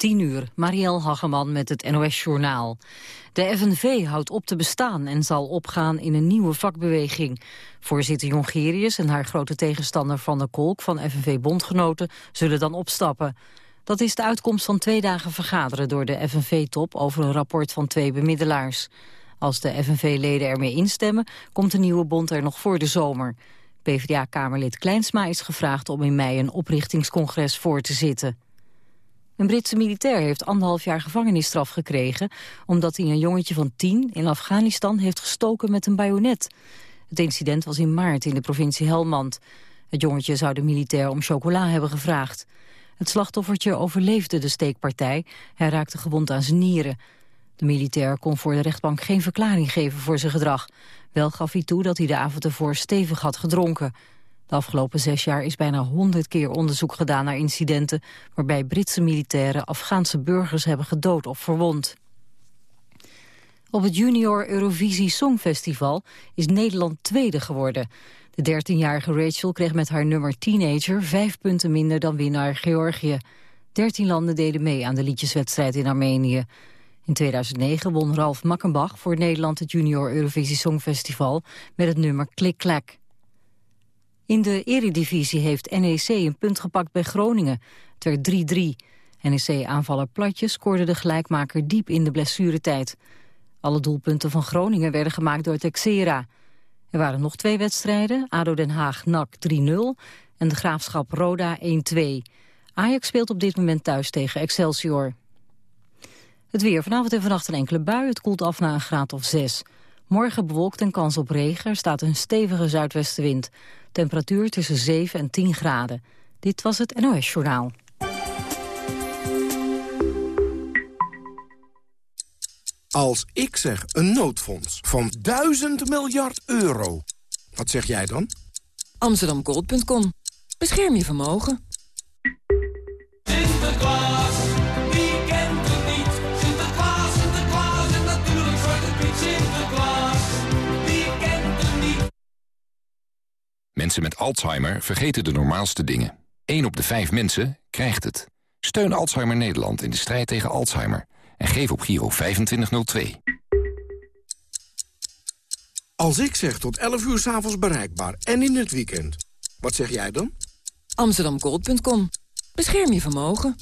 10 uur, Marielle Hageman met het NOS-journaal. De FNV houdt op te bestaan en zal opgaan in een nieuwe vakbeweging. Voorzitter Jongerius en haar grote tegenstander Van der Kolk van FNV-bondgenoten zullen dan opstappen. Dat is de uitkomst van twee dagen vergaderen door de FNV-top over een rapport van twee bemiddelaars. Als de FNV-leden ermee instemmen, komt de nieuwe bond er nog voor de zomer. PvdA-kamerlid Kleinsma is gevraagd om in mei een oprichtingscongres voor te zitten. Een Britse militair heeft anderhalf jaar gevangenisstraf gekregen... omdat hij een jongetje van tien in Afghanistan heeft gestoken met een bajonet. Het incident was in maart in de provincie Helmand. Het jongetje zou de militair om chocola hebben gevraagd. Het slachtoffertje overleefde de steekpartij. Hij raakte gewond aan zijn nieren. De militair kon voor de rechtbank geen verklaring geven voor zijn gedrag. Wel gaf hij toe dat hij de avond ervoor stevig had gedronken. De afgelopen zes jaar is bijna honderd keer onderzoek gedaan naar incidenten... waarbij Britse militairen Afghaanse burgers hebben gedood of verwond. Op het Junior Eurovisie Songfestival is Nederland tweede geworden. De 13-jarige Rachel kreeg met haar nummer Teenager vijf punten minder dan winnaar Georgië. Dertien landen deden mee aan de liedjeswedstrijd in Armenië. In 2009 won Ralf Makkenbach voor Nederland het Junior Eurovisie Songfestival met het nummer Klik Klak. In de eredivisie heeft NEC een punt gepakt bij Groningen. Ter 3-3. NEC-aanvaller Platje scoorde de gelijkmaker diep in de blessuretijd. Alle doelpunten van Groningen werden gemaakt door Texera. Er waren nog twee wedstrijden, ADO Den Haag-NAC 3-0 en de Graafschap Roda 1-2. Ajax speelt op dit moment thuis tegen Excelsior. Het weer vanavond en vannacht een enkele bui. Het koelt af naar een graad of 6. Morgen bewolkt en kans op regen. Er staat een stevige zuidwestenwind. Temperatuur tussen 7 en 10 graden. Dit was het NOS Journaal. Als ik zeg een noodfonds van 1000 miljard euro, wat zeg jij dan? Amsterdamgold.com. Bescherm je vermogen. Sinterklaas, Mensen met Alzheimer vergeten de normaalste dingen. 1 op de 5 mensen krijgt het. Steun Alzheimer Nederland in de strijd tegen Alzheimer. En geef op Giro 2502. Als ik zeg tot 11 uur s'avonds bereikbaar en in het weekend, wat zeg jij dan? Amsterdamgold.com. Bescherm je vermogen.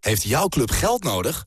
Heeft jouw club geld nodig?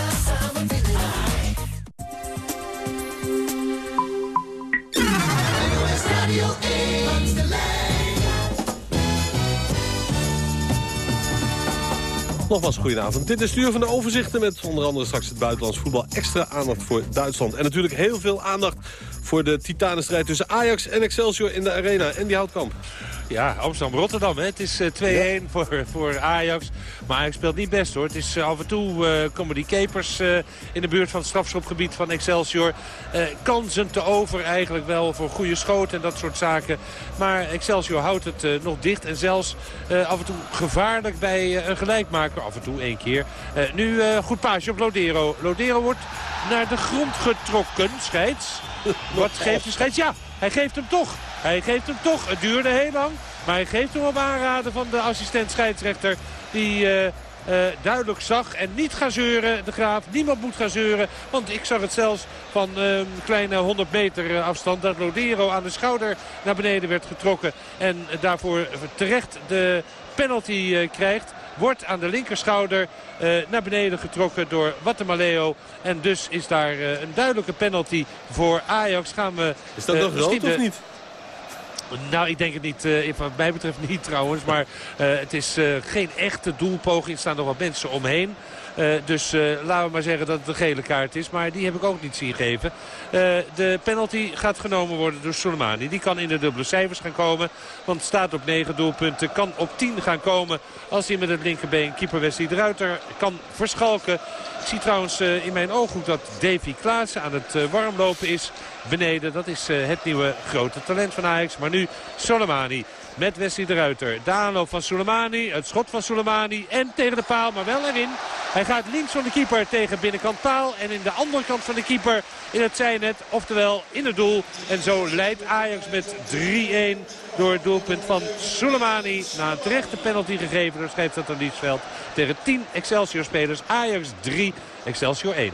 Nogmaals, goedenavond. Dit is het uur van de overzichten met onder andere straks het buitenlands voetbal. Extra aandacht voor Duitsland. En natuurlijk heel veel aandacht voor de titanenstrijd tussen Ajax en Excelsior in de arena. En die houdt kamp. Ja, Amsterdam-Rotterdam. Het is eh, 2-1 voor, voor Ajax. Maar Ajax speelt niet best hoor. Het is eh, af en toe eh, komen die capers eh, in de buurt van het strafschopgebied van Excelsior. Eh, kansen te over eigenlijk wel voor goede schoten en dat soort zaken. Maar Excelsior houdt het eh, nog dicht. En zelfs eh, af en toe gevaarlijk bij eh, een gelijkmaker. Af en toe één keer. Eh, nu eh, goed paasje op Lodero. Lodero wordt naar de grond getrokken. Scheids. Wat geeft de scheids? Ja, hij geeft hem toch. Hij geeft hem toch. Het duurde heel lang. Maar hij geeft hem op aanraden van de assistent scheidsrechter. Die eh, eh, duidelijk zag. En niet gaan zeuren, de Graaf. Niemand moet gaan zeuren. Want ik zag het zelfs van een kleine 100 meter eh, afstand. Dat Lodero aan de schouder naar beneden werd getrokken. En daarvoor terecht de penalty krijgt. Wordt aan de linkerschouder eh, naar beneden getrokken door Wattemaleo. En dus is daar eh, een duidelijke penalty voor Ajax. Gaan we, Is dat eh, nog rood of niet? nou, ik denk het niet. eh, wat mij betreft niet trouwens. Maar het is geen echte doelpoging. Er staan nog wat mensen omheen. Eh, dus eh, laten we maar zeggen dat het een gele kaart is. Maar die heb ik ook niet zien geven. Eh, de penalty gaat genomen worden door Soleimani. Die kan in de dubbele cijfers gaan komen. Want staat op 9 doelpunten. Kan op 10 gaan komen als hij met het linkerbeen keeper Wesley de Ruiter kan verschalken. Ik zie trouwens in mijn ooghoek dat Davy Klaassen aan het warmlopen is beneden. Dat is het nieuwe grote talent van Ajax. Maar nu Soleimani met Wesley de Ruiter. De aanloop van Soleimani, het schot van Soleimani en tegen de paal, maar wel erin. Hij gaat links van de keeper tegen binnenkant paal en in de andere kant van de keeper in het zijnet, oftewel in het doel. En zo leidt Ajax met 3-1 door het doelpunt van Soleimani. Na een terechte penalty gegeven door scheidsrechter Liesveld tegen 10 Excelsior-spelers. Ajax 3, Excelsior 1.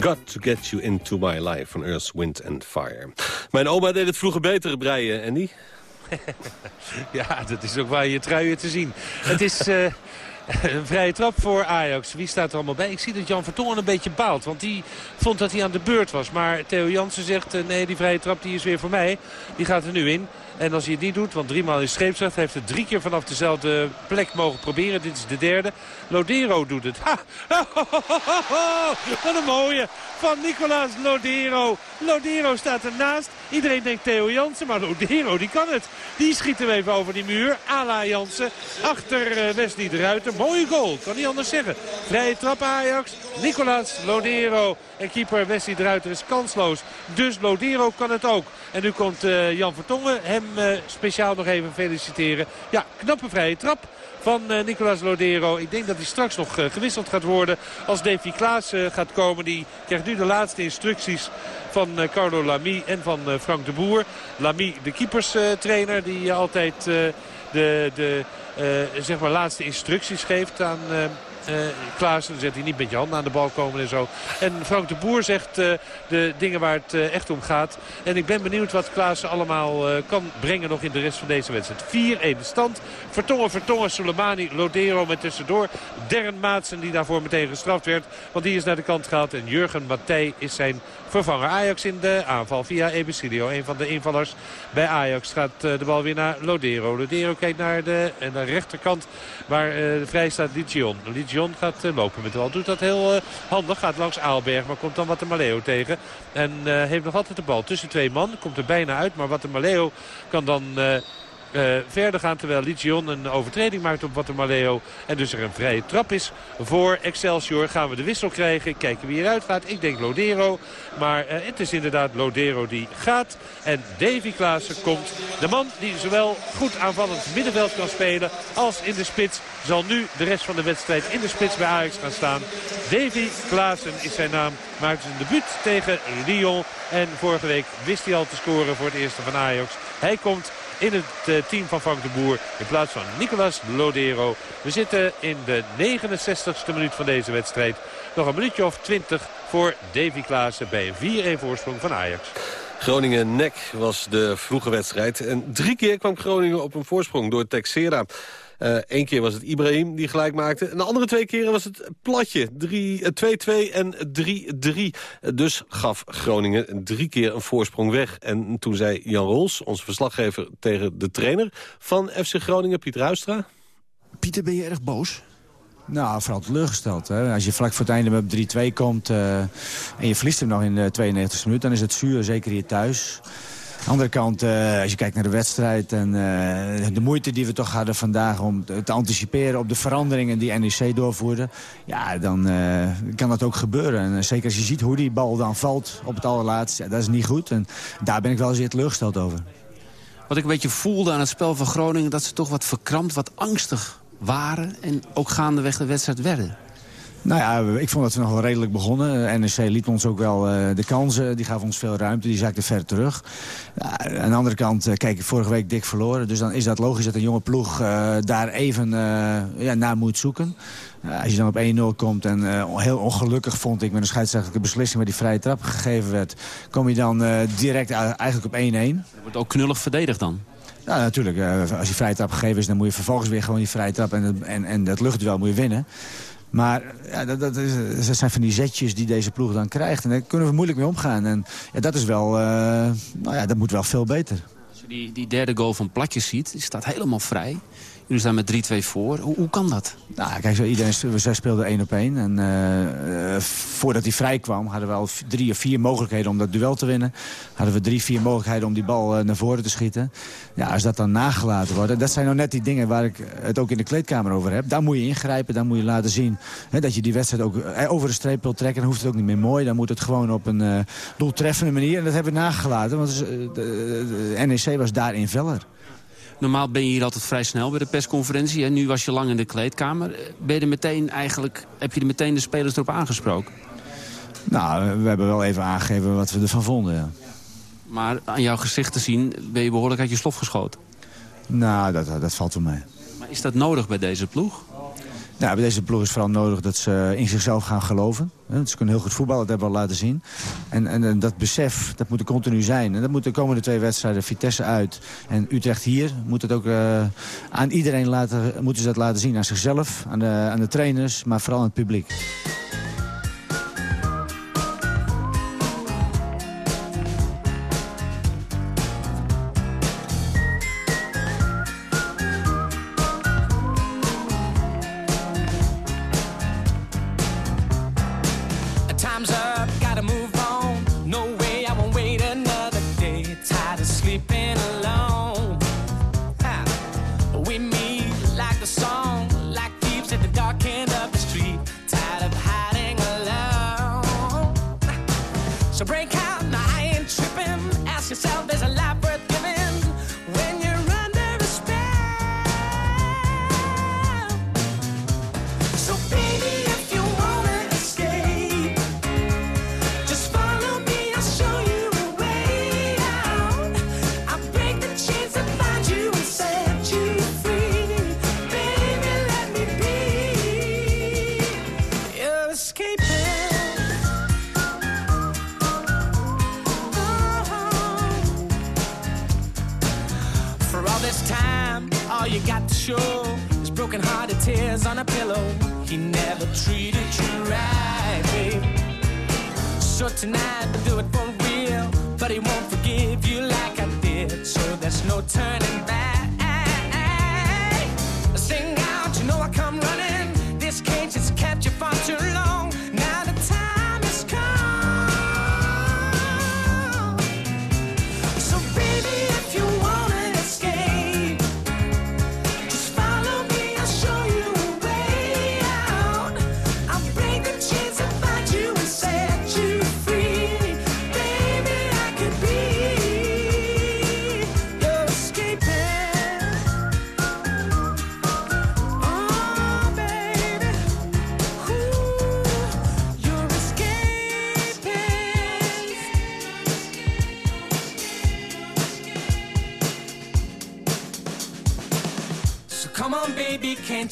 Got to get you into my life van Earth, Wind and Fire. Mijn oma deed het vroeger beter, breien, Andy. Ja, dat is ook waar je truien te zien. Het is... eh, Een vrije trap voor Ajax. Wie staat er allemaal bij? Ik zie dat Jan Vertongen een beetje baalt. Want die vond dat hij aan de beurt was. Maar Theo Jansen zegt eh, nee die vrije trap die is weer voor mij. Die gaat er nu in. En als hij het niet doet, want driemaal is scheepsrecht... heeft het drie keer vanaf dezelfde plek mogen proberen. Dit is de derde. Lodero doet het. Ha! Wat een mooie van Nicolaas Lodero. Lodero staat ernaast. Iedereen denkt Theo Jansen, maar Lodero die kan het. Die schiet hem even over die muur. Ala Jansen achter eh, Wesley de. Mooie goal, kan niet anders zeggen. Vrije trap Ajax. Nicolaas Lodero. En keeper Wesley de is kansloos. Dus Lodero kan het ook. En nu komt uh, Jan Vertongen hem uh, speciaal nog even feliciteren. Ja, knappe vrije trap van uh, Nicolas Lodero. Ik denk dat hij straks nog uh, gewisseld gaat worden als Davy Klaas uh, gaat komen. Die krijgt nu de laatste instructies van Carlo Lamy en van Frank de Boer. Lamy, de keeperstrainer, die altijd de, de zeg maar laatste instructies geeft aan... Uh, Klaassen zet hij niet met je handen aan de bal komen en zo. En Frank de Boer zegt uh, de dingen waar het uh, echt om gaat. En ik ben benieuwd wat Klaassen allemaal kan brengen nog in de rest van deze wedstrijd. 4-1 de stand. Vertongen, Vertongen, Soleimani, Lodero met tussendoor. Dern Maatsen die daarvoor meteen gestraft werd. Want die is naar de kant gehaald. En Jurgen Matthij is zijn vervanger. Ajax in de aanval via Ebesilio. Een van de invallers bij Ajax gaat de bal weer naar Lodero. Lodero kijkt naar de, naar de rechterkant waar vrij staat Ligion. Ligion gaat lopen met de bal. Doet dat heel handig. Gaat langs Aalberg. Maar komt dan Watemaleo tegen. En heeft nog altijd de bal tussen twee man. Komt er bijna uit. Maar Watemaleo kan dan... Uh, verder gaan. Terwijl Ligion een overtreding maakt op Watermaleo. En dus er een vrije trap is voor Excelsior. Gaan we de wissel krijgen. Kijken wie eruit gaat. Ik denk Lodero. Maar uh, het is inderdaad Lodero die gaat. En Davy Klaassen komt. De man die zowel goed aanvallend middenveld kan spelen als in de spits. Zal nu de rest van de wedstrijd in de spits bij Ajax gaan staan. Davy Klaassen is zijn naam. Maakt zijn debuut tegen Lyon. En vorige week wist hij al te scoren voor het eerste van Ajax. Hij komt in het uh, team van Frank de Boer. In plaats van Nicolas Lodero. We zitten in de 69ste minuut van deze wedstrijd. Nog een minuutje of 20 voor Davy Klaassen bij een 4-1 voorsprong van Ajax. Groningen-Nek was de vroege wedstrijd. En drie keer kwam Groningen op een voorsprong door Texera. Eén uh, keer was het Ibrahim die gelijk maakte. En de andere twee keren was het platje. 2-2 en 3-3. Dus gaf Groningen drie keer een voorsprong weg. En toen zei Jan Rols, onze verslaggever... tegen de trainer van FC Groningen, Pieter Huistra... Pieter, ben je erg boos? Nou, vooral teleurgesteld. Hè? Als je vlak voor het einde met 3-2 komt uh, en je verliest hem nog in de 92e minuut... dan is het zuur, zeker hier thuis. Andere kant, uh, als je kijkt naar de wedstrijd... en uh, de moeite die we toch hadden vandaag om te anticiperen... op de veranderingen die NEC doorvoerde... ja, dan uh, kan dat ook gebeuren. En zeker als je ziet hoe die bal dan valt op het allerlaatst... Dat is niet goed. En daar ben ik wel zeer teleurgesteld over. Wat ik een beetje voelde aan het spel van Groningen... dat ze toch wat verkrampt, wat angstig waren... en ook gaandeweg de wedstrijd werden. Nou ja, ik vond dat we nog wel redelijk begonnen. NEC liet ons ook wel uh, de kansen. Die gaf ons veel ruimte. Die zakte ver terug. Uh, aan de andere kant, uh, kijk, vorige week dik verloren. Dus dan is dat logisch dat een jonge ploeg daar even ja, naar moet zoeken. als je dan op 1-0 komt en heel ongelukkig vond ik... met een scheidsrechtelijke beslissing waar die vrije trap gegeven werd... kom je dan direct eigenlijk op 1-1. Wordt ook knullig verdedigd dan? Ja, natuurlijk. als je vrije trap gegeven is, dan moet je vervolgens weer gewoon die vrije trap... en, en, en dat luchtduel moet je winnen. Maar ja, dat, is, dat zijn van die zetjes die deze ploeg dan krijgt. En daar kunnen we moeilijk mee omgaan. En ja, dat is wel, uh, nou ja, dat moet wel veel beter. Als je die, die derde goal van Platjes ziet, die staat helemaal vrij. Jullie staan met 3-2 voor. Hoe, hoe, kan dat? Nou, kijk, iedereen, zij speelden één op één. En uh, voordat hij vrij kwam, hadden we al drie of vier mogelijkheden om dat duel te winnen. Hadden we drie, vier mogelijkheden om die bal uh, naar voren te schieten. Ja, als dat dan nagelaten wordt. Dat zijn nou net die dingen waar ik het ook in de kleedkamer over heb. Daar moet je ingrijpen, daar moet je laten zien hè, dat je die wedstrijd ook over de streep wilt trekken. Dan hoeft het ook niet meer mooi. Dan moet het gewoon op een doeltreffende manier. En dat hebben we nagelaten, want de NEC was daarin veller. Normaal ben je hier altijd vrij snel bij de persconferentie. En nu was je lang in de kleedkamer. Ben je er meteen eigenlijk, heb je er meteen de spelers erop aangesproken? Nou, we hebben wel even aangegeven wat we ervan vonden, ja. Maar aan jouw gezicht te zien ben je behoorlijk uit je slof geschoten. Nou, dat, dat valt wel mee. Maar is dat nodig bij deze ploeg? Nou, bij deze ploeg is vooral nodig dat ze in zichzelf gaan geloven. Ze kunnen heel goed voetballen, dat hebben we al laten zien. En, en, dat besef, dat moet er continu zijn. En dat moeten de komende twee wedstrijden, Vitesse uit en Utrecht hier... moet het ook eh, aan iedereen laten, moeten ze dat laten zien. Aan zichzelf, aan de, aan de trainers, maar vooral aan het publiek. Show is broken hearted tears on a pillow. He never treated you right, babe. So tonight we'll do it for real. But he won't forgive you like I did. So there's no turning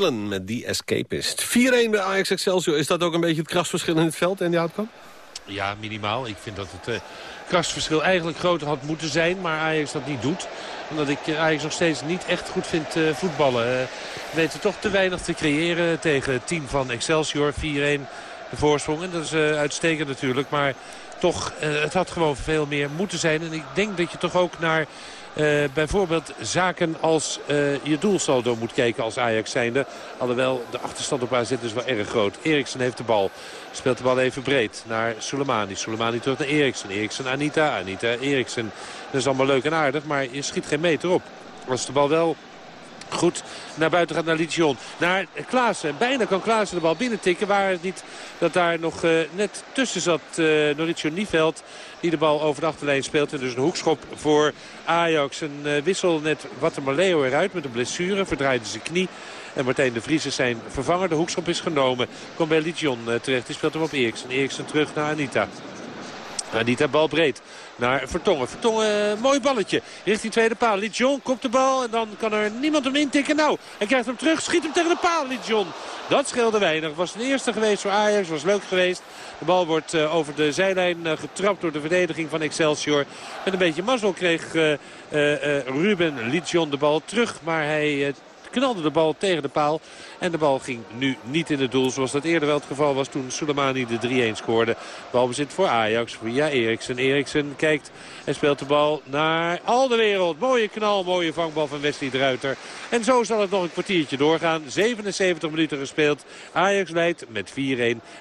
Met die Escapist. 4-1 bij Ajax Excelsior. Is dat ook een beetje het krasverschil in het veld en die outcome? Ja, minimaal. Ik vind dat het uh, krasverschil eigenlijk groter had moeten zijn. Maar Ajax dat niet doet. Omdat ik uh, Ajax nog steeds niet echt goed vind uh, voetballen. Uh, weten toch te weinig te creëren tegen het team van Excelsior. 4-1 de voorsprong. En dat is uitstekend natuurlijk. Maar toch, het had gewoon veel meer moeten zijn. En ik denk dat je toch ook naar... Uh, bijvoorbeeld zaken als uh, je doelsaldo moet kijken als Ajax zijnde. Alhoewel de achterstand op AZ is wel erg groot. Eriksen heeft de bal. Speelt de bal even breed naar Soleimani. Soleimani terug naar Eriksen. Eriksen Anita. Anita Eriksen. Dat is allemaal leuk en aardig, maar je schiet geen meter op. Als de bal wel Goed naar buiten gaat naar Lijon. Naar Klaassen. Bijna kan Klaassen de bal binnentikken. Waar het niet dat daar nog uh, net tussen zat uh, Nieveld. Die de bal over de achterlijn speelt. En dus een hoekschop voor Ajax. Een uh, wissel net Watermaleo eruit met een blessure. Verdraaide zijn knie. En Martijn de Vries is zijn vervanger. De hoekschop is genomen. Komt bij Lijon terecht. Die speelt hem op Eriksen. Eriksen terug naar Anita. Anita bal breed naar Vertongen. Vertongen, mooi balletje. Richting tweede paal. Lijon komt de bal en dan kan er niemand hem intikken. Nou, hij krijgt hem terug. Schiet hem tegen de paal, Lijon. Dat scheelde weinig. Was een eerste geweest voor Ajax. Was leuk geweest. De bal wordt uh, over de zijlijn uh, getrapt door de verdediging van Excelsior. Met een beetje mazzel kreeg Ruben Lijon de bal terug. Maar hij knalde de bal tegen de paal. En de bal ging nu niet in het doel zoals dat eerder wel het geval was toen Soleimani de 3-1 scoorde. Balbezit voor Ajax via Eriksen. Eriksen kijkt en speelt de bal naar al de wereld. Mooie knal, mooie vangbal van Wesley Druiter. En zo zal het nog een kwartiertje doorgaan. 77 minuten gespeeld. Ajax leidt met 4-1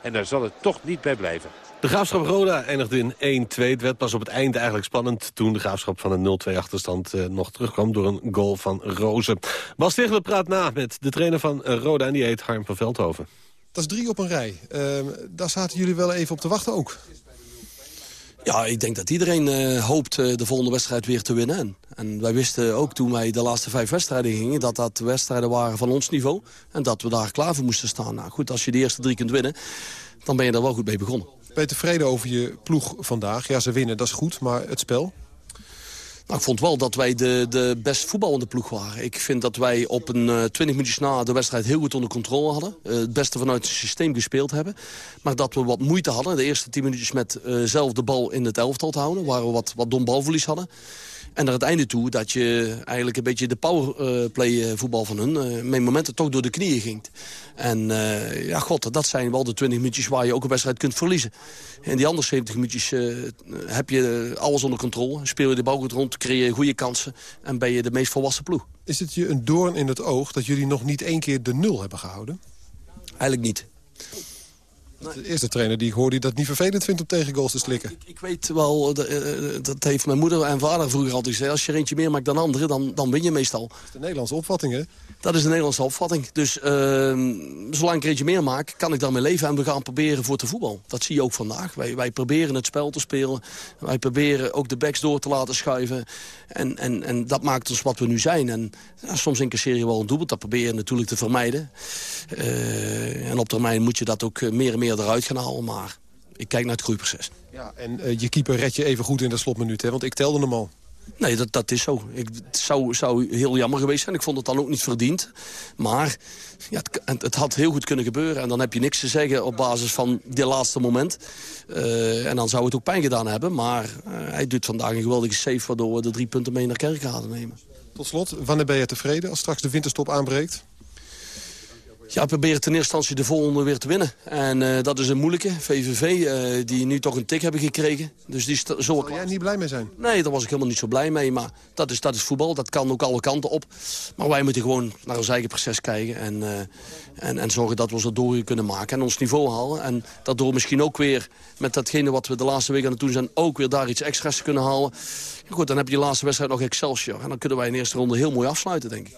en daar zal het toch niet bij blijven. De Graafschap Roda eindigde in 1-2. Het werd pas op het einde eigenlijk spannend... toen de Graafschap van een 0-2 achterstand uh, nog terugkwam... door een goal van Rozen. Bas Tichelen praat na met de trainer van uh, Roda... en die heet Harm van Veldhoven. Dat is drie op een rij. Uh, daar zaten jullie wel even op te wachten ook. Ja, ik denk dat iedereen uh, hoopt uh, de volgende wedstrijd weer te winnen. En, en, wij wisten ook toen wij de laatste vijf wedstrijden gingen... dat dat wedstrijden waren van ons niveau. En dat we daar klaar voor moesten staan. Nou goed, als je de eerste drie kunt winnen... dan ben je er wel goed mee begonnen. Ben je tevreden over je ploeg vandaag? Ja, ze winnen, dat is goed, maar het spel? Nou, ik vond wel dat wij de, de best voetballende ploeg waren. Ik vind dat wij op een uh, 20 minuutjes na de wedstrijd heel goed onder controle hadden. Uh, het beste vanuit het systeem gespeeld hebben. Maar dat we wat moeite hadden, de eerste 10 minuutjes met uh, zelf de bal in het elftal te houden. Waar we wat, wat dom balverlies hadden. En naar het einde toe dat je eigenlijk een beetje de powerplay voetbal van hun... Uh, met momenten toch door de knieën ging. En uh, ja, god, dat zijn wel de 20 minuutjes waar je ook een wedstrijd kunt verliezen. In die andere 70 minuutjes uh, heb je alles onder controle. Speel je de bal goed rond, creëer je goede kansen... en ben je de meest volwassen ploeg. Is het je een doorn in het oog dat jullie nog niet één keer de nul hebben gehouden? Eigenlijk niet. De eerste trainer die ik hoor die dat niet vervelend vindt om tegen goals te slikken. Ik, ik weet wel, dat, uh, dat heeft mijn moeder en vader vroeger altijd gezegd. Als je er eentje meer maakt dan anderen, dan, dan win je meestal. Dat is de Nederlandse opvatting, hè? Dat is de Nederlandse opvatting. Dus uh, zolang ik er eentje meer maak, kan ik daarmee leven. En we gaan proberen voor te voetbal. Dat zie je ook vandaag. Wij, wij proberen het spel te spelen. Wij proberen ook de backs door te laten schuiven. En, en, en dat maakt ons wat we nu zijn. En ja, soms incasseer je wel een doelpunt. Dat probeer je natuurlijk te vermijden. Uh, en op termijn moet je dat ook meer en meer eruit gaan halen. Maar ik kijk naar het groeiproces. Ja, en uh, je keeper red je even goed in de slotminuut, hè? Want ik telde hem al. Nee, dat, dat is zo. Ik, het zou, zou heel jammer geweest zijn. Ik vond het dan ook niet verdiend. Maar ja, het, het, had heel goed kunnen gebeuren. En dan heb je niks te zeggen op basis van dit laatste moment. Uh, en dan zou het ook pijn gedaan hebben. Maar uh, hij doet vandaag een geweldige save... waardoor we de drie punten mee naar Kerkrade nemen. Tot slot, wanneer ben je tevreden als straks de winterstop aanbreekt? Ja, we proberen ten eerste instantie de volgende weer te winnen. En uh, dat is een moeilijke. VVV, uh, die nu toch een tik hebben gekregen. Dus die Zal jij niet blij mee zijn? Nee, daar was ik helemaal niet zo blij mee. Maar dat is, dat is voetbal. Dat kan ook alle kanten op. Maar wij moeten gewoon naar ons eigen proces kijken. En, uh, en, en zorgen dat we ons door kunnen maken. En ons niveau halen. En daardoor misschien ook weer met datgene wat we de laatste week aan het doen zijn... ook weer daar iets extra's te kunnen halen. Goed, dan heb je de laatste wedstrijd nog Excelsior. En dan kunnen wij in de eerste ronde heel mooi afsluiten, denk ik.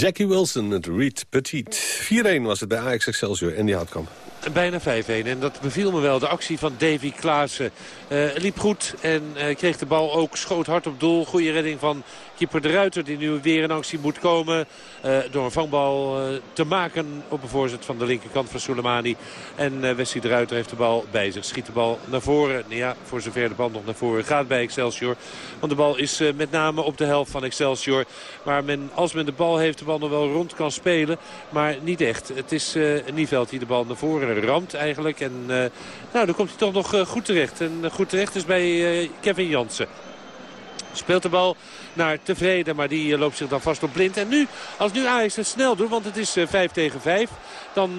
Jackie Wilson met Reed Petit. 4-1 was het bij Ajax Excelsior en die Houtkamp. Bijna 5-1. En dat beviel me wel. De actie van Davy Klaassen uh, liep goed. En uh, kreeg de bal ook schoot hard op doel. Goede redding van keeper de Ruiter. Die nu weer in actie moet komen. Uh, door een vangbal te maken op een voorzet van de linkerkant van Soleimani. En Wesley de Ruiter heeft de bal bij zich. Schiet de bal naar voren. Nou ja, voor zover de bal nog naar voren gaat bij Excelsior. Want de bal is met name op de helft van Excelsior. Waar men, als men de bal heeft, de bal nog wel rond kan spelen. Maar niet echt. Het is Nieveld die de bal naar voren ramt eigenlijk. En uh, nou, dan komt hij toch nog uh, goed terecht. En uh, goed terecht is bij Kevin Jansen. Speelt de bal naar Tevreden, maar die loopt zich dan vast op blind. En nu, als nu Ajax het snel doet, want het is 5 tegen 5... dan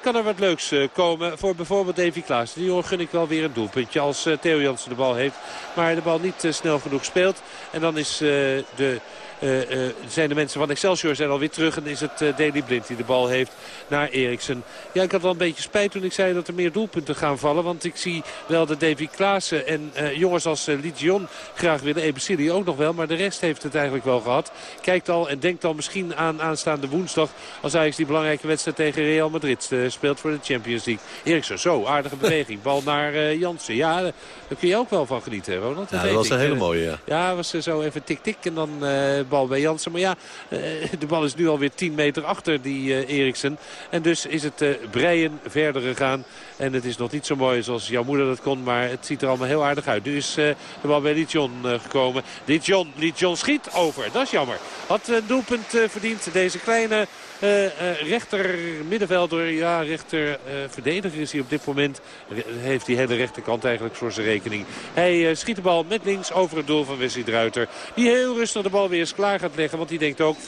kan er wat leuks komen voor bijvoorbeeld Davy Klaas. Die jongen gun ik wel weer een doelpuntje als Theo Jansen de bal heeft. Maar de bal niet snel genoeg speelt. En dan is de... Uh, uh, zijn de mensen van Excelsior zijn alweer terug. En is het uh, Daley Blind die de bal heeft naar Eriksen. Ja, ik had wel een beetje spijt toen ik zei dat er meer doelpunten gaan vallen. Want ik zie wel dat Davy Klaassen en jongens als Ligion graag willen. Ebesili ook nog wel, maar de rest heeft het eigenlijk wel gehad. Kijkt al en denkt al misschien aan aanstaande woensdag. Als eigenlijk die belangrijke wedstrijd tegen Real Madrid speelt voor de Champions League. Eriksen, zo, aardige beweging. Bal naar Jansen. Ja, daar kun je ook wel van genieten, Ronald. Dat, ja, dat was een hele mooie, ja. Ja, was zo even tik-tik en dan bal bij Jansen. Maar ja, de bal is nu alweer 10 meter achter die Eriksen. En dus is het breien verder gegaan. En het is nog niet zo mooi zoals jouw moeder dat kon. Maar het ziet er allemaal heel aardig uit. Nu is de bal bij Lijon gekomen. Lijon, Lijon schiet over. Dat is jammer. Had een doelpunt verdiend. Deze kleine uh, rechter middenvelder, ja rechter verdediger is hij op dit moment. Re heeft die hele rechterkant eigenlijk voor zijn rekening. Hij schiet de bal met links over het doel van Wesley Druiter. Die heel rustig de bal weer eens klaar gaat leggen. Want die denkt ook 4-1.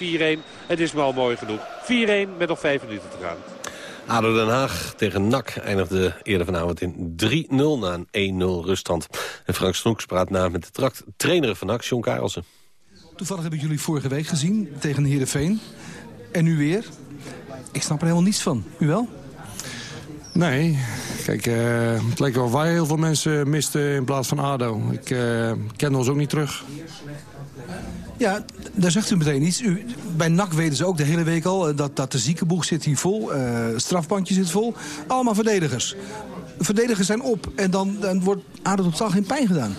Het is wel mooi genoeg. 4-1 met nog 5 minuten te gaan. ADO Den Haag tegen NAC eindigde eerder vanavond in 3-0 na een 1-0 ruststand. En Frank Snoeks praat na met de trainer van NAC, John Karelsen. Toevallig heb ik jullie vorige week gezien tegen Heerenveen. En nu weer. Ik snap er helemaal niets van. U wel? Nee. Kijk, uh, het lijkt wel of wij heel veel mensen misten in plaats van ADO. Ik uh, ken ons ook niet terug. Ja, daar zegt u meteen iets. U, bij NAC weten ze ook de hele week al dat, dat de ziekenboeg zit hier vol. Uh, strafbandje zit vol. Allemaal verdedigers. Verdedigers zijn op en dan, dan wordt ADO totaal geen pijn gedaan.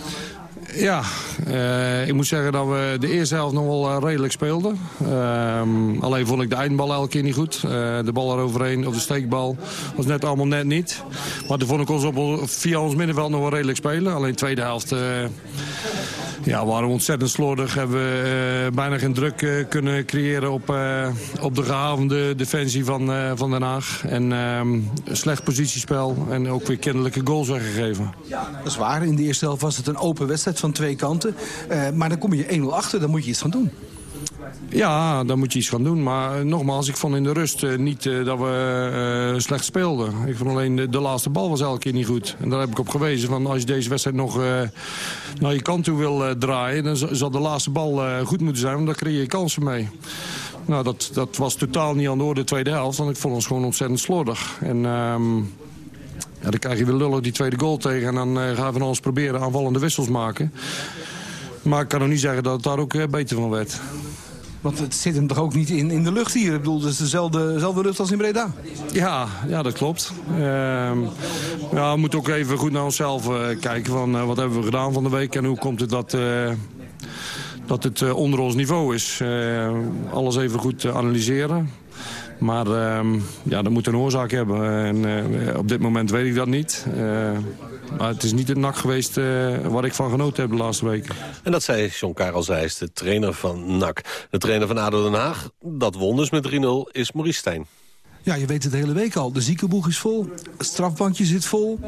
Ja, uh, ik moet zeggen dat we de eerste helft nog wel redelijk speelden. Uh, alleen vond ik de eindbal elke keer niet goed. De bal eroverheen, of de steekbal, was net allemaal net niet. Maar toen vond ik ons op, via ons middenveld nog wel redelijk spelen. Alleen de tweede helft ja, waren we ontzettend slordig. Hebben we bijna geen druk kunnen creëren op, op de gehavende defensie van, van Den Haag. En ehm, slecht positiespel en ook weer kinderlijke goals weggegeven. Dat is waar. In de eerste helft was het een open wedstrijd van twee kanten. Uh, maar dan kom je 1-0 achter, dan moet je iets gaan doen. Ja, dan moet je iets gaan doen. Maar nogmaals, ik vond in de rust uh, niet uh, dat we slecht speelden. Ik vond alleen de, laatste bal was elke keer niet goed. En daar heb ik op gewezen. Van als je deze wedstrijd nog naar je kant toe wil draaien... dan zal de laatste bal goed moeten zijn, want daar creëer je kansen mee. Nou, dat, dat was totaal niet aan de orde de tweede helft. Want ik vond ons gewoon ontzettend slordig. En... Um, ja, dan krijg je weer lullig die tweede goal tegen. En dan uh, gaan we van ons proberen aanvallende wissels maken. Maar ik kan nog niet zeggen dat het daar ook beter van werd. Want het zit hem toch ook niet in, in de lucht hier? Ik bedoel, het is dezelfde, dezelfde lucht als in Breda. Ja, ja dat klopt. Uh, ja, we moeten ook even goed naar onszelf uh, kijken. Van, wat hebben we gedaan van de week en hoe komt het dat dat het onder ons niveau is. Uh, alles even goed analyseren. Maar uh, ja, dat moet een oorzaak hebben. En uh, op dit moment weet ik dat niet. Uh, maar het is niet het NAC geweest uh, waar ik van genoten heb de laatste weken. En dat zei John Karel Zijs, de trainer van NAC. De trainer van ADO Den Haag, dat won dus met 3-0, is Maurice Stijn. Ja, je weet het de hele week al. De ziekenboeg is vol, het strafbankje zit vol.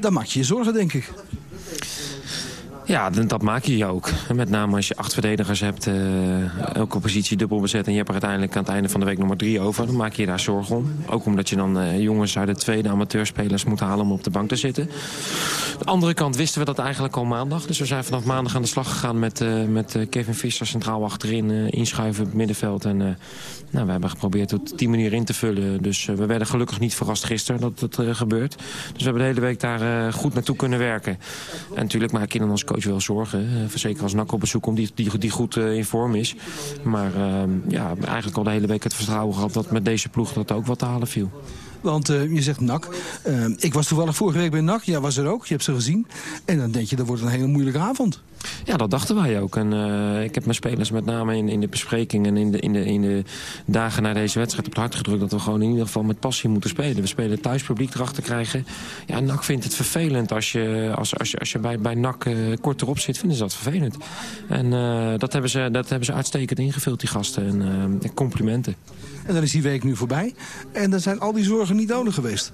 dan maak je je zorgen, denk ik. Ja, dat maak je je ook. Met name als je acht verdedigers hebt, uh, elke positie dubbel bezet... en je hebt er uiteindelijk aan het einde van de week nog maar drie over... dan maak je je daar zorgen om. Ook omdat je dan uh, jongens uit de tweede amateurspelers moet halen om op de bank te zitten. de andere kant wisten we dat eigenlijk al maandag. Dus we zijn vanaf maandag aan de slag gegaan met, uh, met Kevin Visser centraal achterin... inschuiven op het middenveld. En nou, we hebben geprobeerd het op die manier in te vullen. Dus we werden gelukkig niet verrast gisteren dat het gebeurt. Dus we hebben de hele week daar goed naartoe kunnen werken. En natuurlijk maak je dan als coach wel zorgen. Uh, zeker als NAC op bezoek komt, die, die, die goed uh, in vorm is. Maar uh, ja, eigenlijk al de hele week het vertrouwen gehad dat met deze ploeg dat ook wat te halen viel. Want uh, je zegt NAC. Uh, ik was toevallig vorige week bij NAC. Jij was er ook. Je hebt ze gezien. En dan denk je, dat wordt een hele moeilijke avond. Ja, dat dachten wij ook. En uh, ik heb mijn spelers met name in, in de bespreking en in de, in, de, in de dagen na deze wedstrijd op het hart gedrukt... dat we gewoon in ieder geval met passie moeten spelen. We spelen thuis publiek erachter krijgen. Ja, NAC vindt het vervelend als je, als, als je, als je bij, bij NAC uh, kort erop zit. Vinden ze dat vervelend. En dat, hebben ze, dat hebben ze uitstekend ingevuld, die gasten. En complimenten. En dan is die week nu voorbij. En dan zijn al die zorgen niet nodig geweest.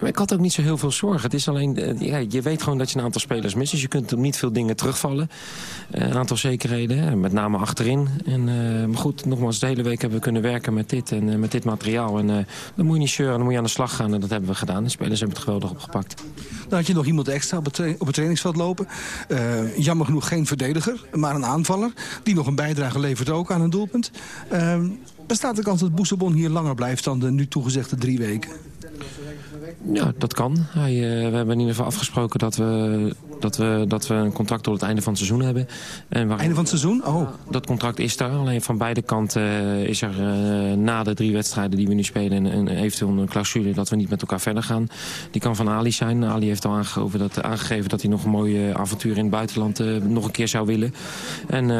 Maar ik had ook niet zo heel veel zorgen. Het is alleen, ja, je weet gewoon dat je een aantal spelers mist. Dus je kunt op niet veel dingen terugvallen. Een aantal zekerheden, met name achterin. En, uh, maar goed, nogmaals, de hele week hebben we kunnen werken met dit, en, uh, met dit materiaal. En uh, dan moet je niet zeuren, dan moet je aan de slag gaan. En dat hebben we gedaan. De spelers hebben het geweldig opgepakt. Dan had je nog iemand extra op het, op het trainingsveld lopen. jammer genoeg geen verdediger, maar een aanvaller. Die nog een bijdrage levert ook aan een doelpunt. Bestaat de kans dat Boesebon hier langer blijft dan de nu toegezegde drie weken? Ja, dat kan. Hij, uh, we hebben in ieder geval afgesproken dat we, dat, we, dat we een contract tot het einde van het seizoen hebben. En. Einde van het seizoen? Oh. Dat contract is er. Alleen van beide kanten uh, is er uh, na de drie wedstrijden die we nu spelen... een, een, eventueel een clausule dat we niet met elkaar verder gaan. Die kan van Ali zijn. Ali heeft al aangegeven dat, aangegeven dat hij nog een mooie avontuur in het buitenland nog een keer zou willen. En,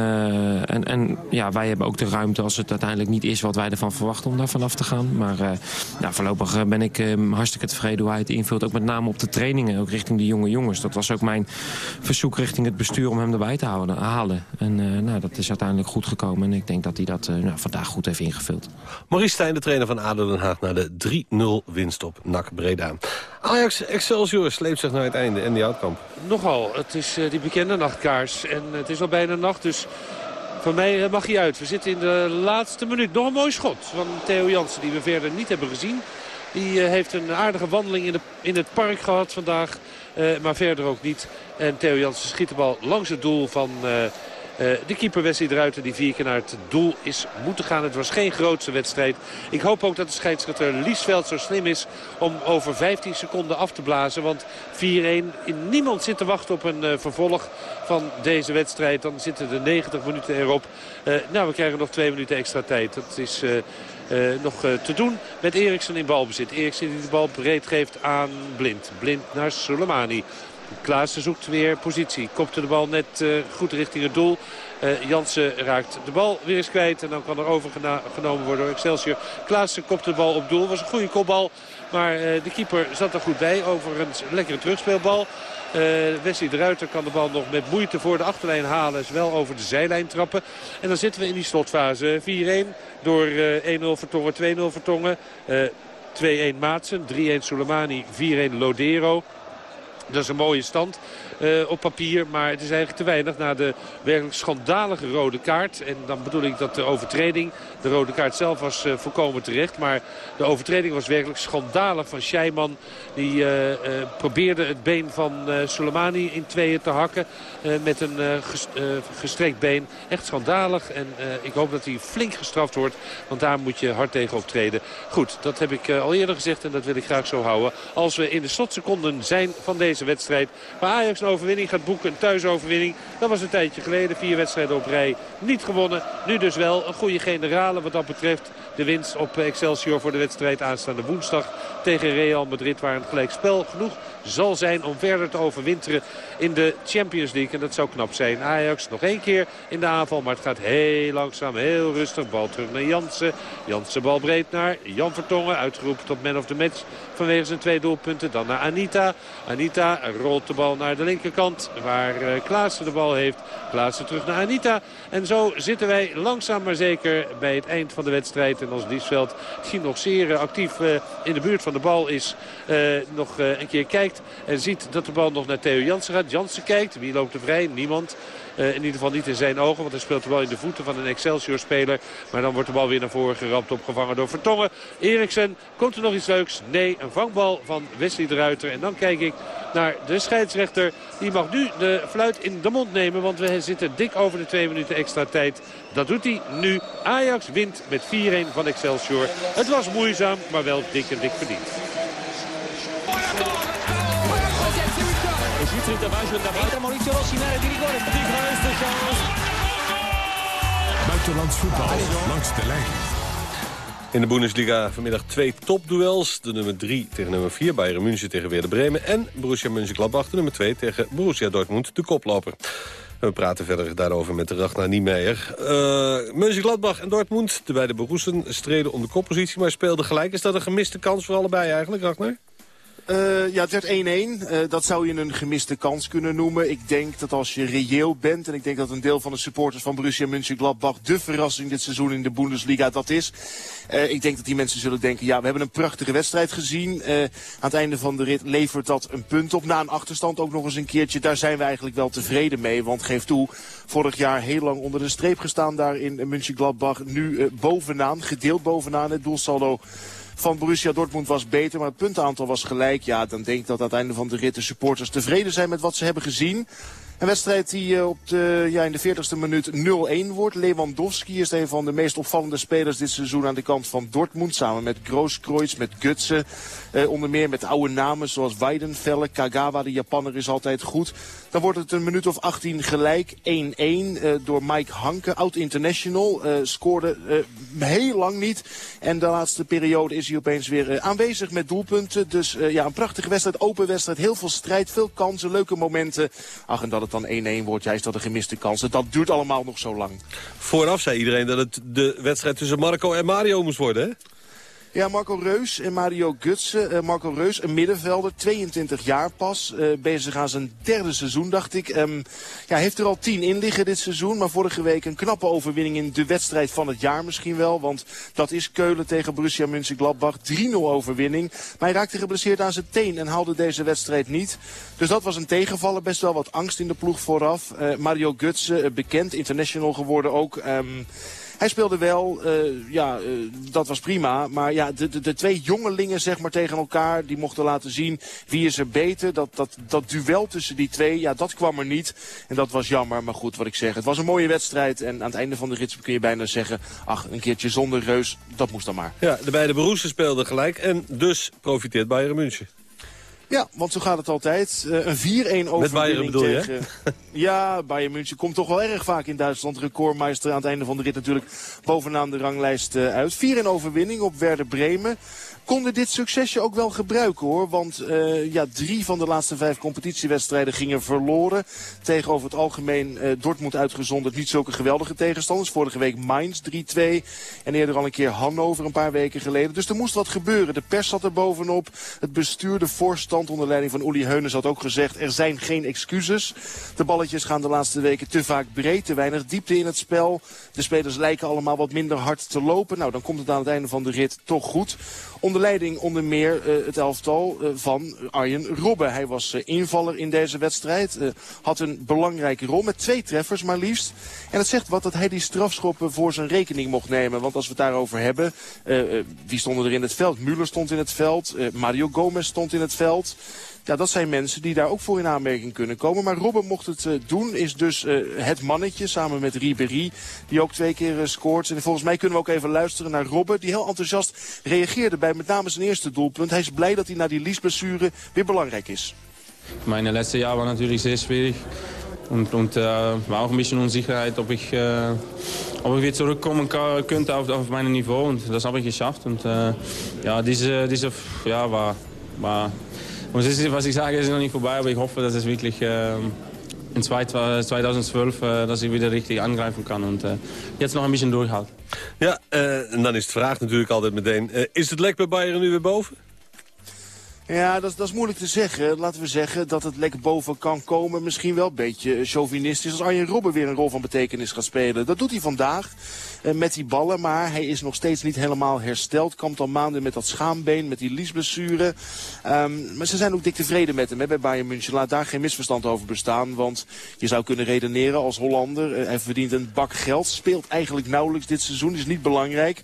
en, en ja, wij hebben ook de ruimte als het uiteindelijk niet is wat wij ervan verwachten om daar vanaf te gaan. Maar voorlopig ben ik hartstikke tevreden hoe hij het invult. Ook met name op de trainingen, ook richting die jonge jongens. Dat was ook mijn verzoek richting het bestuur om hem erbij te houden, halen. En uh, nou, dat is uiteindelijk goed gekomen. En ik denk dat hij dat uh, nou, vandaag goed heeft ingevuld. Maurice Stijn, de trainer van ADO Den Haag... naar de 3-0 winst op NAC Breda. Ajax Excelsior sleept zich naar het einde en die outkamp. Nogal. Het is uh, die bekende nachtkaars. En het is al bijna nacht, dus... Van mij mag hij uit. We zitten in de laatste minuut. Nog een mooi schot van Theo Jansen die we verder niet hebben gezien. Die heeft een aardige wandeling in, de, in het park gehad vandaag. Uh, maar verder ook niet. En Theo Jansen schiet de bal langs het doel van uh, de keeper Wesley de Ruiter. Die vier keer naar het doel is moeten gaan. Het was geen grootste wedstrijd. Ik hoop ook dat de scheidsrechter Liesveld zo slim is om over 15 seconden af te blazen. Want 4-1. Niemand zit te wachten op een vervolg van deze wedstrijd. Dan zitten de 90 minuten erop. nou, we krijgen nog twee minuten extra tijd. Dat is... Uh, nog uh, te doen met Eriksen in balbezit. Eriksen die de bal breed geeft aan Blind. Blind naar Soleimani. Klaassen zoekt weer positie. Kopte de bal net uh, goed richting het doel. Uh, Jansen raakt de bal weer eens kwijt. En dan kan er overgenomen worden door Excelsior. Klaassen kopt de bal op doel. Was een goede kopbal. Maar de keeper zat er goed bij. Over een lekkere terugspeelbal. Uh, Wesley de Ruiter kan de bal nog met moeite voor de achterlijn halen. Is wel over de zijlijn trappen. En dan zitten we in die slotfase. 4-1 door uh, 1-0 Vertongen, 2-0 Vertongen. Uh, 2-1 Maatsen, 3-1 Soleimani, 4-1 Lodero. Dat is een mooie stand uh, op papier. Maar het is eigenlijk te weinig na de werkelijk schandalige rode kaart. En dan bedoel ik dat de overtreding, de rode kaart zelf was uh, volkomen terecht. Maar de overtreding was werkelijk schandalig van Scheiman. Die uh, probeerde het been van Soleimani in tweeën te hakken. met een gestrekt been. Echt schandalig. En ik hoop dat hij flink gestraft wordt. Want daar moet je hard tegen optreden. Goed, dat heb ik al eerder gezegd en dat wil ik graag zo houden. Als we in de slotseconden zijn van deze wedstrijd. Maar Ajax overwinning gaat boeken, een thuisoverwinning. Dat was een tijdje geleden, vier wedstrijden op rij niet gewonnen. Nu dus wel een goede generale wat dat betreft. De winst op Excelsior voor de wedstrijd aanstaande woensdag tegen Real Madrid. Waar een gelijkspel genoeg zal zijn om verder te overwinteren in de Champions League. En dat zou knap zijn. Ajax nog één keer in de aanval, maar het gaat heel langzaam, heel rustig. Bal terug naar Jansen. Jansen bal breed naar Jan Vertongen. Uitgeroepen tot man of the match vanwege zijn twee doelpunten. Dan naar Anita. Anita rolt de bal naar de linkerkant waar Klaassen de bal heeft. Klaassen terug naar Anita. En zo zitten wij langzaam maar zeker bij het eind van de wedstrijd. En als Liesveld, die nog zeer actief in de buurt van de bal is, nog een keer kijkt en ziet dat de bal nog naar Theo Jansen gaat. Jansen kijkt. Wie loopt er vrij? Niemand. Uh, in ieder geval niet in zijn ogen. Want hij speelt bal in de voeten van een Excelsior-speler. Maar dan wordt de bal weer naar voren geramd. Opgevangen door Vertongen. Eriksen. Komt er nog iets leuks? Nee. Een vangbal van Wesley de Ruiter. En dan kijk ik naar de scheidsrechter. Die mag nu de fluit in de mond nemen. Want we zitten dik over de twee minuten extra tijd. Dat doet hij nu. Ajax wint met 4-1 van Excelsior. Het was moeizaam, maar wel dik en dik verdiend. War schon dabei. Entra Maurizio Rossi in area di rigore. Die grootste kans. Buitenlands voetbal langs de lijn. In de Bundesliga vanmiddag twee topduels. De nummer 3 tegen nummer 4, Bayern München tegen Werder Bremen. En Borussia Mönchengladbach, de nummer 2 tegen Borussia Dortmund, de koploper. We praten verder daarover met Ragnar Niemeyer. Uh, Mönchengladbach en Dortmund, de beide Borussen, streden om de koppositie... maar speelden gelijk. Is dat een gemiste kans voor allebei eigenlijk, Ragnar? Uh, ja, het werd 1-1. Uh, dat zou je een gemiste kans kunnen noemen. Ik denk dat als je reëel bent, en ik denk dat een deel van de supporters van Borussia Mönchengladbach de verrassing dit seizoen in de Bundesliga dat is. Uh, ik denk dat die mensen zullen denken, ja, we hebben een prachtige wedstrijd gezien. aan het einde van de rit levert dat een punt op. Na een achterstand ook nog eens een keertje. Daar zijn we eigenlijk wel tevreden mee. Want geef toe, vorig jaar heel lang onder de streep gestaan daar in Mönchengladbach. Nu bovenaan, gedeeld bovenaan het doelsaldo van Borussia Dortmund was beter, maar het puntenaantal was gelijk. Ja, dan denk ik dat aan het einde van de rit de supporters tevreden zijn met wat ze hebben gezien. Een wedstrijd die uh, op de, ja, in de 40ste minuut 0-1 wordt. Lewandowski is een van de meest opvallende spelers dit seizoen aan de kant van Dortmund. Samen met Grooskreutz, met Gutsen. Uh, onder meer met oude namen zoals Weidenfelle, Kagawa, de Japanner is altijd goed. Dan wordt het een minuut of 18 gelijk. 1-1 uh, door Mike Hanke, oud-international. scoorde heel lang niet. En de laatste periode is hij opeens weer aanwezig met doelpunten. Dus ja, een prachtige wedstrijd, open wedstrijd. Heel veel strijd, veel kansen, leuke momenten. Ach, het dan 1-1 wordt, ja, is dat een gemiste kans. Dat duurt allemaal nog zo lang. Vooraf zei iedereen dat het de wedstrijd tussen Marco en Mario moest worden, hè? Ja, Marco Reus en Mario Gutsen. Uh, Marco Reus, een middenvelder, 22 jaar pas. Uh, bezig aan zijn derde seizoen, dacht ik. Um, ja, heeft er al 10 in liggen dit seizoen. Maar vorige week een knappe overwinning in de wedstrijd van het jaar misschien wel. Want dat is Keulen tegen Borussia Mönchengladbach. 3-0 overwinning. Maar hij raakte geblesseerd aan zijn teen en haalde deze wedstrijd niet. Dus dat was een tegenvaller. Best wel wat angst in de ploeg vooraf. Uh, Mario Gutsen, bekend, international geworden ook. Um, hij speelde wel, uh, ja, uh, dat was prima. Maar ja, de, de, twee jongelingen zeg maar tegen elkaar, die mochten laten zien wie is er beter. Dat, dat, dat duel tussen die twee, ja, dat kwam er niet. En dat was jammer, maar goed, wat ik zeg. Het was een mooie wedstrijd en aan het einde van de rit kun je bijna zeggen... ach, een keertje zonder reus, dat moest dan maar. Ja, de beide Beroesen speelden gelijk en dus profiteert Bayern München. Ja, want zo gaat het altijd. Uh, een 4-1 overwinning bedoel je, tegen... ja, Bayern München komt toch wel erg vaak in Duitsland. Recordmeister aan het einde van de rit natuurlijk bovenaan de ranglijst uh, uit. 4-1 overwinning op Werder Bremen konden dit succesje ook wel gebruiken hoor. Want uh, ja, drie van de laatste vijf competitiewedstrijden gingen verloren. Tegenover het algemeen uh, Dortmund uitgezonderd niet zulke geweldige tegenstanders. Vorige week Mainz 3-2 en eerder al een keer Hannover een paar weken geleden. Dus er moest wat gebeuren. De pers zat er bovenop. Het bestuur, de voorstand onder leiding van Uli Heunes had ook gezegd... er zijn geen excuses. De balletjes gaan de laatste weken te vaak breed, te weinig diepte in het spel. De spelers lijken allemaal wat minder hard te lopen. Nou, dan komt het aan het einde van de rit toch goed. Onder leiding onder meer uh, het elftal uh, van Arjen Robben. Hij was uh, invaller in deze wedstrijd. had een belangrijke rol met twee treffers maar liefst. En het zegt wat dat hij die strafschoppen voor zijn rekening mocht nemen. Want als we het daarover hebben, wie stonden er in het veld? Müller stond in het veld, Mario Gomez stond in het veld. Ja, dat zijn mensen die daar ook voor in aanmerking kunnen komen. Maar Robben mocht het uh, doen, is dus uh, het mannetje samen met Ribéry. Die ook twee keer uh, scoort. En volgens mij kunnen we ook even luisteren naar Robben. Die heel enthousiast reageerde bij met name zijn eerste doelpunt. Hij is blij dat hij na die liesblessure weer belangrijk is. Mijn laatste jaar was natuurlijk zeer schwierig. Und, und äh, war auch ein bisschen Unsicherheit, ob ich, äh, wieder zurückkommen könnte auf, auf mein Niveau. Und das habe ich geschafft. Äh, ja, diese, diese ja, war und ist, was ich sage, ist noch nicht vorbei, aber ich hoffe, dass es wirklich äh, in 2012, äh, dass ich wieder richtig angreifen kann und äh, jetzt noch ein bisschen durchhalten. Ja, uh, en dan is de vraag natuurlijk altijd meteen, is het lek bij Bayern nu weer boven? Ja, dat, dat is moeilijk te zeggen. Laten we zeggen dat het lek boven kan komen. Misschien wel een beetje chauvinistisch als Arjen Robben weer een rol van betekenis gaat spelen. Dat doet hij vandaag uh, met die ballen. Maar hij is nog steeds niet helemaal hersteld. Kampt al maanden met dat schaambeen, met die liesblessure. Um, maar ze zijn ook dik tevreden met hem hè, bij Bayern München. Laat daar geen misverstand over bestaan. Want je zou kunnen redeneren als Hollander. Uh, hij verdient een bak geld. Speelt eigenlijk nauwelijks dit seizoen. Is niet belangrijk.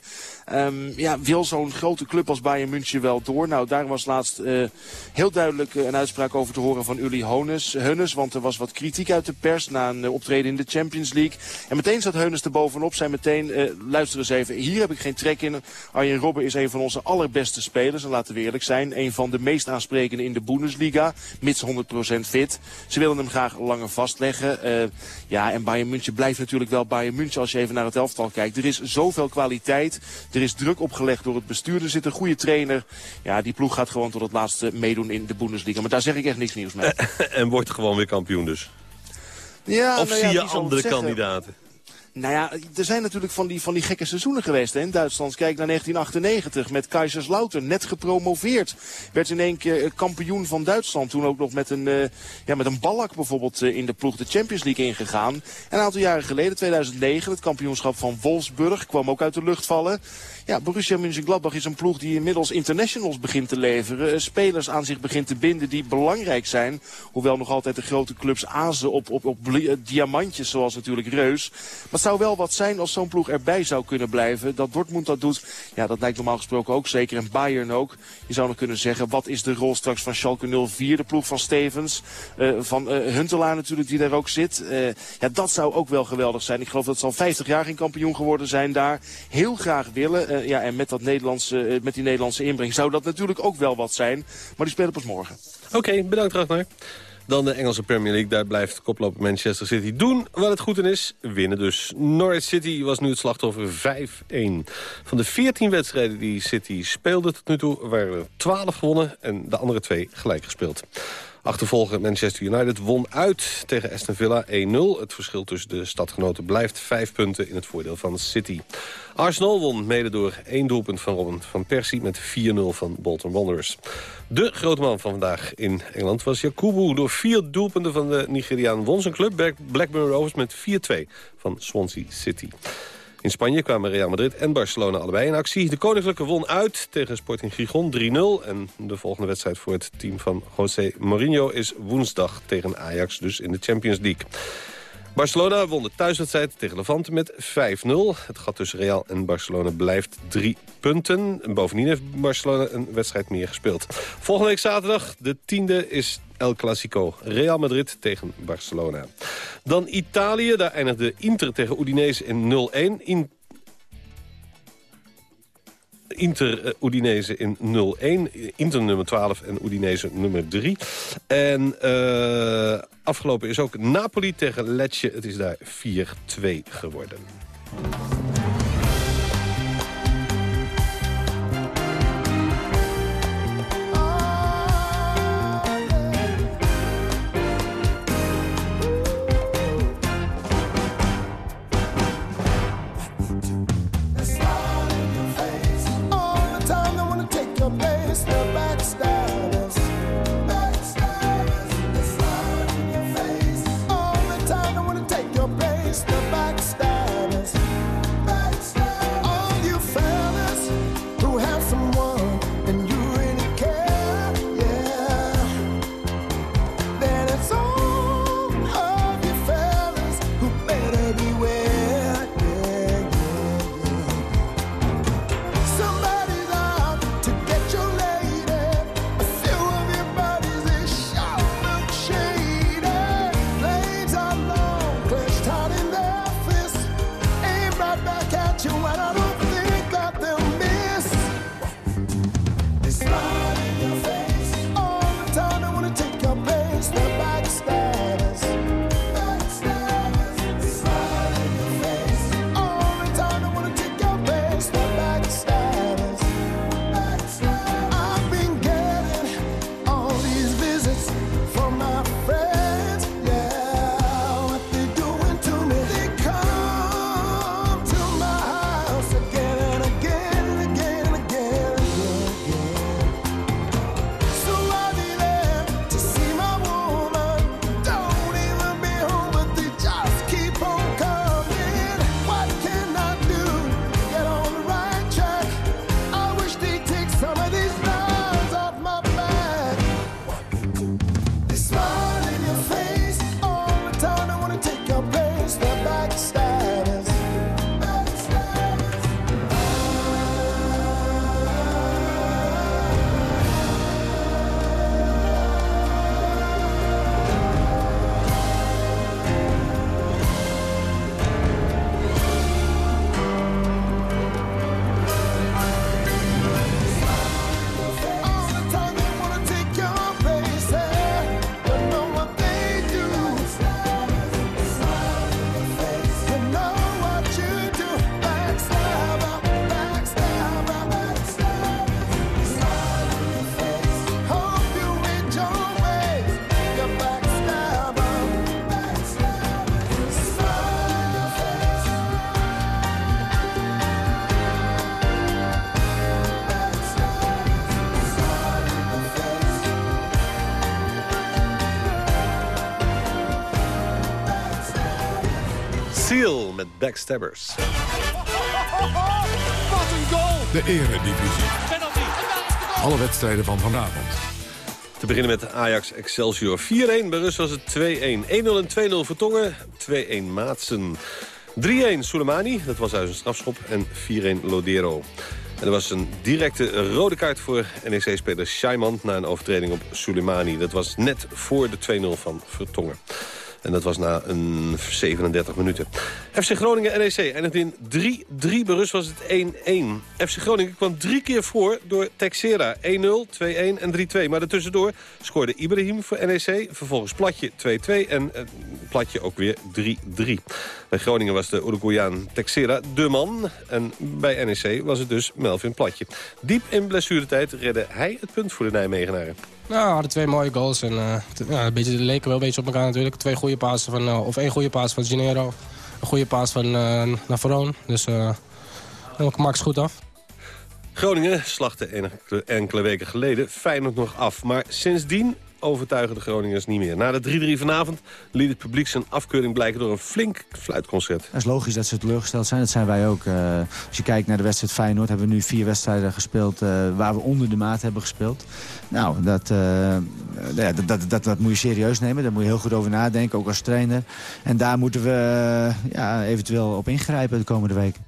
Um, ja, wil zo'n grote club als Bayern München wel door? Nou, daar was laatst uh, eh, heel duidelijk eh, een uitspraak over te horen van Uli Hones, Heunes. Want er was wat kritiek uit de pers na een eh, optreden in de Champions League. En meteen zat Heunes er bovenop. Zei meteen, eh, luister eens even, hier heb ik geen trek in. Arjen Robben is een van onze allerbeste spelers. En laten we eerlijk zijn, een van de meest aansprekende in de Bundesliga. Mits 100% fit. Ze willen hem graag langer vastleggen. Ja, en Bayern München blijft natuurlijk wel Bayern München als je even naar het elftal kijkt. Er is zoveel kwaliteit. Is druk opgelegd door het bestuur. Er zit een goede trainer. Ja, die ploeg gaat gewoon tot het laatste meedoen in de Bundesliga. Maar daar zeg ik echt niks nieuws mee. en wordt gewoon weer kampioen dus. Ja, of nou ja, zie je andere zeggen? kandidaten? Nou ja, er zijn natuurlijk van die, van die gekke seizoenen geweest hè, in Duitsland. Kijk naar 1998 met Kaiserslautern, net gepromoveerd. Werd in één keer eh, kampioen van Duitsland. Toen ook nog met een, eh, ja, met een ballak bijvoorbeeld eh, in de ploeg de Champions League ingegaan. En een aantal jaren geleden, 2009, het kampioenschap van Wolfsburg kwam ook uit de lucht vallen. Ja, Borussia Mönchengladbach is een ploeg die inmiddels internationals begint te leveren. eh, Spelers aan zich begint te binden die belangrijk zijn. Hoewel nog altijd de grote clubs azen op, op, op eh, diamantjes zoals natuurlijk Reus. Maar het zou wel wat zijn als zo'n ploeg erbij zou kunnen blijven. Dat Dortmund dat doet, ja, dat lijkt normaal gesproken ook zeker. En Bayern ook. Je zou nog kunnen zeggen, wat is de rol straks van Schalke 04, de ploeg van Stevens. eh, van Huntelaar natuurlijk, die daar ook zit. Ja, dat zou ook wel geweldig zijn. Ik geloof dat ze al 50 jaar geen kampioen geworden zijn daar. Heel graag willen. Eh, ja, en met, dat Nederlandse, eh, met die Nederlandse inbreng zou dat natuurlijk ook wel wat zijn. Maar die spelen pas morgen. Oké, bedankt Ragnar. Dan de Engelse Premier League. Daar blijft koploper Manchester City doen wat het goed is. Winnen dus. Norwich City was nu het slachtoffer 5-1. Van de 14 wedstrijden die City speelde tot nu toe... waren er 12 gewonnen en de andere twee gelijk gespeeld. Achtervolger Manchester United won uit tegen Aston Villa 1-0. Het verschil tussen de stadgenoten blijft 5 punten in het voordeel van City. Arsenal won mede door één doelpunt van Robin van Persie... met 4-0 van Bolton Wanderers. De grote man van vandaag in Engeland was Yakubu. Door vier doelpunten van de Nigeriaan won zijn club Black- Blackburn Rovers met 4-2 van Swansea City. In Spanje kwamen Real Madrid en Barcelona allebei in actie. De Koninklijke won uit tegen Sporting Gijon 3-0. En de volgende wedstrijd voor het team van José Mourinho is woensdag tegen Ajax, dus in de Champions League. Barcelona won de thuiswedstrijd tegen Levante met 5-0. Het gat tussen Real en Barcelona blijft drie punten. En bovendien heeft Barcelona een wedstrijd meer gespeeld. Volgende week zaterdag, de tiende, is El Clasico. Real Madrid tegen Barcelona. Dan Italië, daar eindigde Inter tegen Udinese in 0-1. In Inter eh, Udinese in 0-1. Inter nummer 12 en Udinese nummer 3. En eh, afgelopen is ook Napoli tegen Lecce. Het is daar 4-2 geworden. Backstabbers. Wat een goal! De eredivisie. Alle wedstrijden van vanavond. Te beginnen met Ajax Excelsior. 4-1, bij Rus was het 2-1. 1-0 en 2-0 Vertongen, 2-1 Maatsen. 3-1 Soleimani, dat was uit een strafschop. En 4-1 Lodero. En er was een directe rode kaart voor NEC-speler Scheiman... na een overtreding op Soleimani. Dat was net voor de 2-0 van Vertongen. En dat was na een 37 minuten. FC Groningen NEC eindigde in 3-3. Bij rust was het 1-1. FC Groningen kwam drie keer voor door Texera. 1-0, 2-1 en 3-2. Maar daartussendoor scoorde Ibrahim voor NEC. Vervolgens Platje 2-2 en eh, Platje ook weer 3-3. Bij Groningen was de Uruguayaan Texera de man. En bij NEC was het dus Melvin Platje. Diep in blessuretijd redde hij het punt voor de Nijmegenaren. Nou, we hadden twee mooie goals. En, t- ja, een beetje, leken wel een beetje op elkaar natuurlijk. Twee goede passen van, eh, of één goede paas van Gennaro. Een goede paas van uh, Navarone. Dus uh, Max goed af. Groningen slachtte enige, enkele weken geleden Feyenoord nog af. Maar sindsdien overtuigen de Groningers niet meer. Na de 3-3 vanavond liet het publiek zijn afkeuring blijken door een flink fluitconcert. Het is logisch dat ze teleurgesteld zijn. Dat zijn wij ook. Uh, als je kijkt naar de wedstrijd Feyenoord... hebben we nu vier wedstrijden gespeeld uh, waar we onder de maat hebben gespeeld. Nou, dat, uh, ja, dat, dat, dat, dat, moet je serieus nemen. Daar moet je heel goed over nadenken, ook als trainer. En daar moeten we ja, eventueel op ingrijpen de komende weken.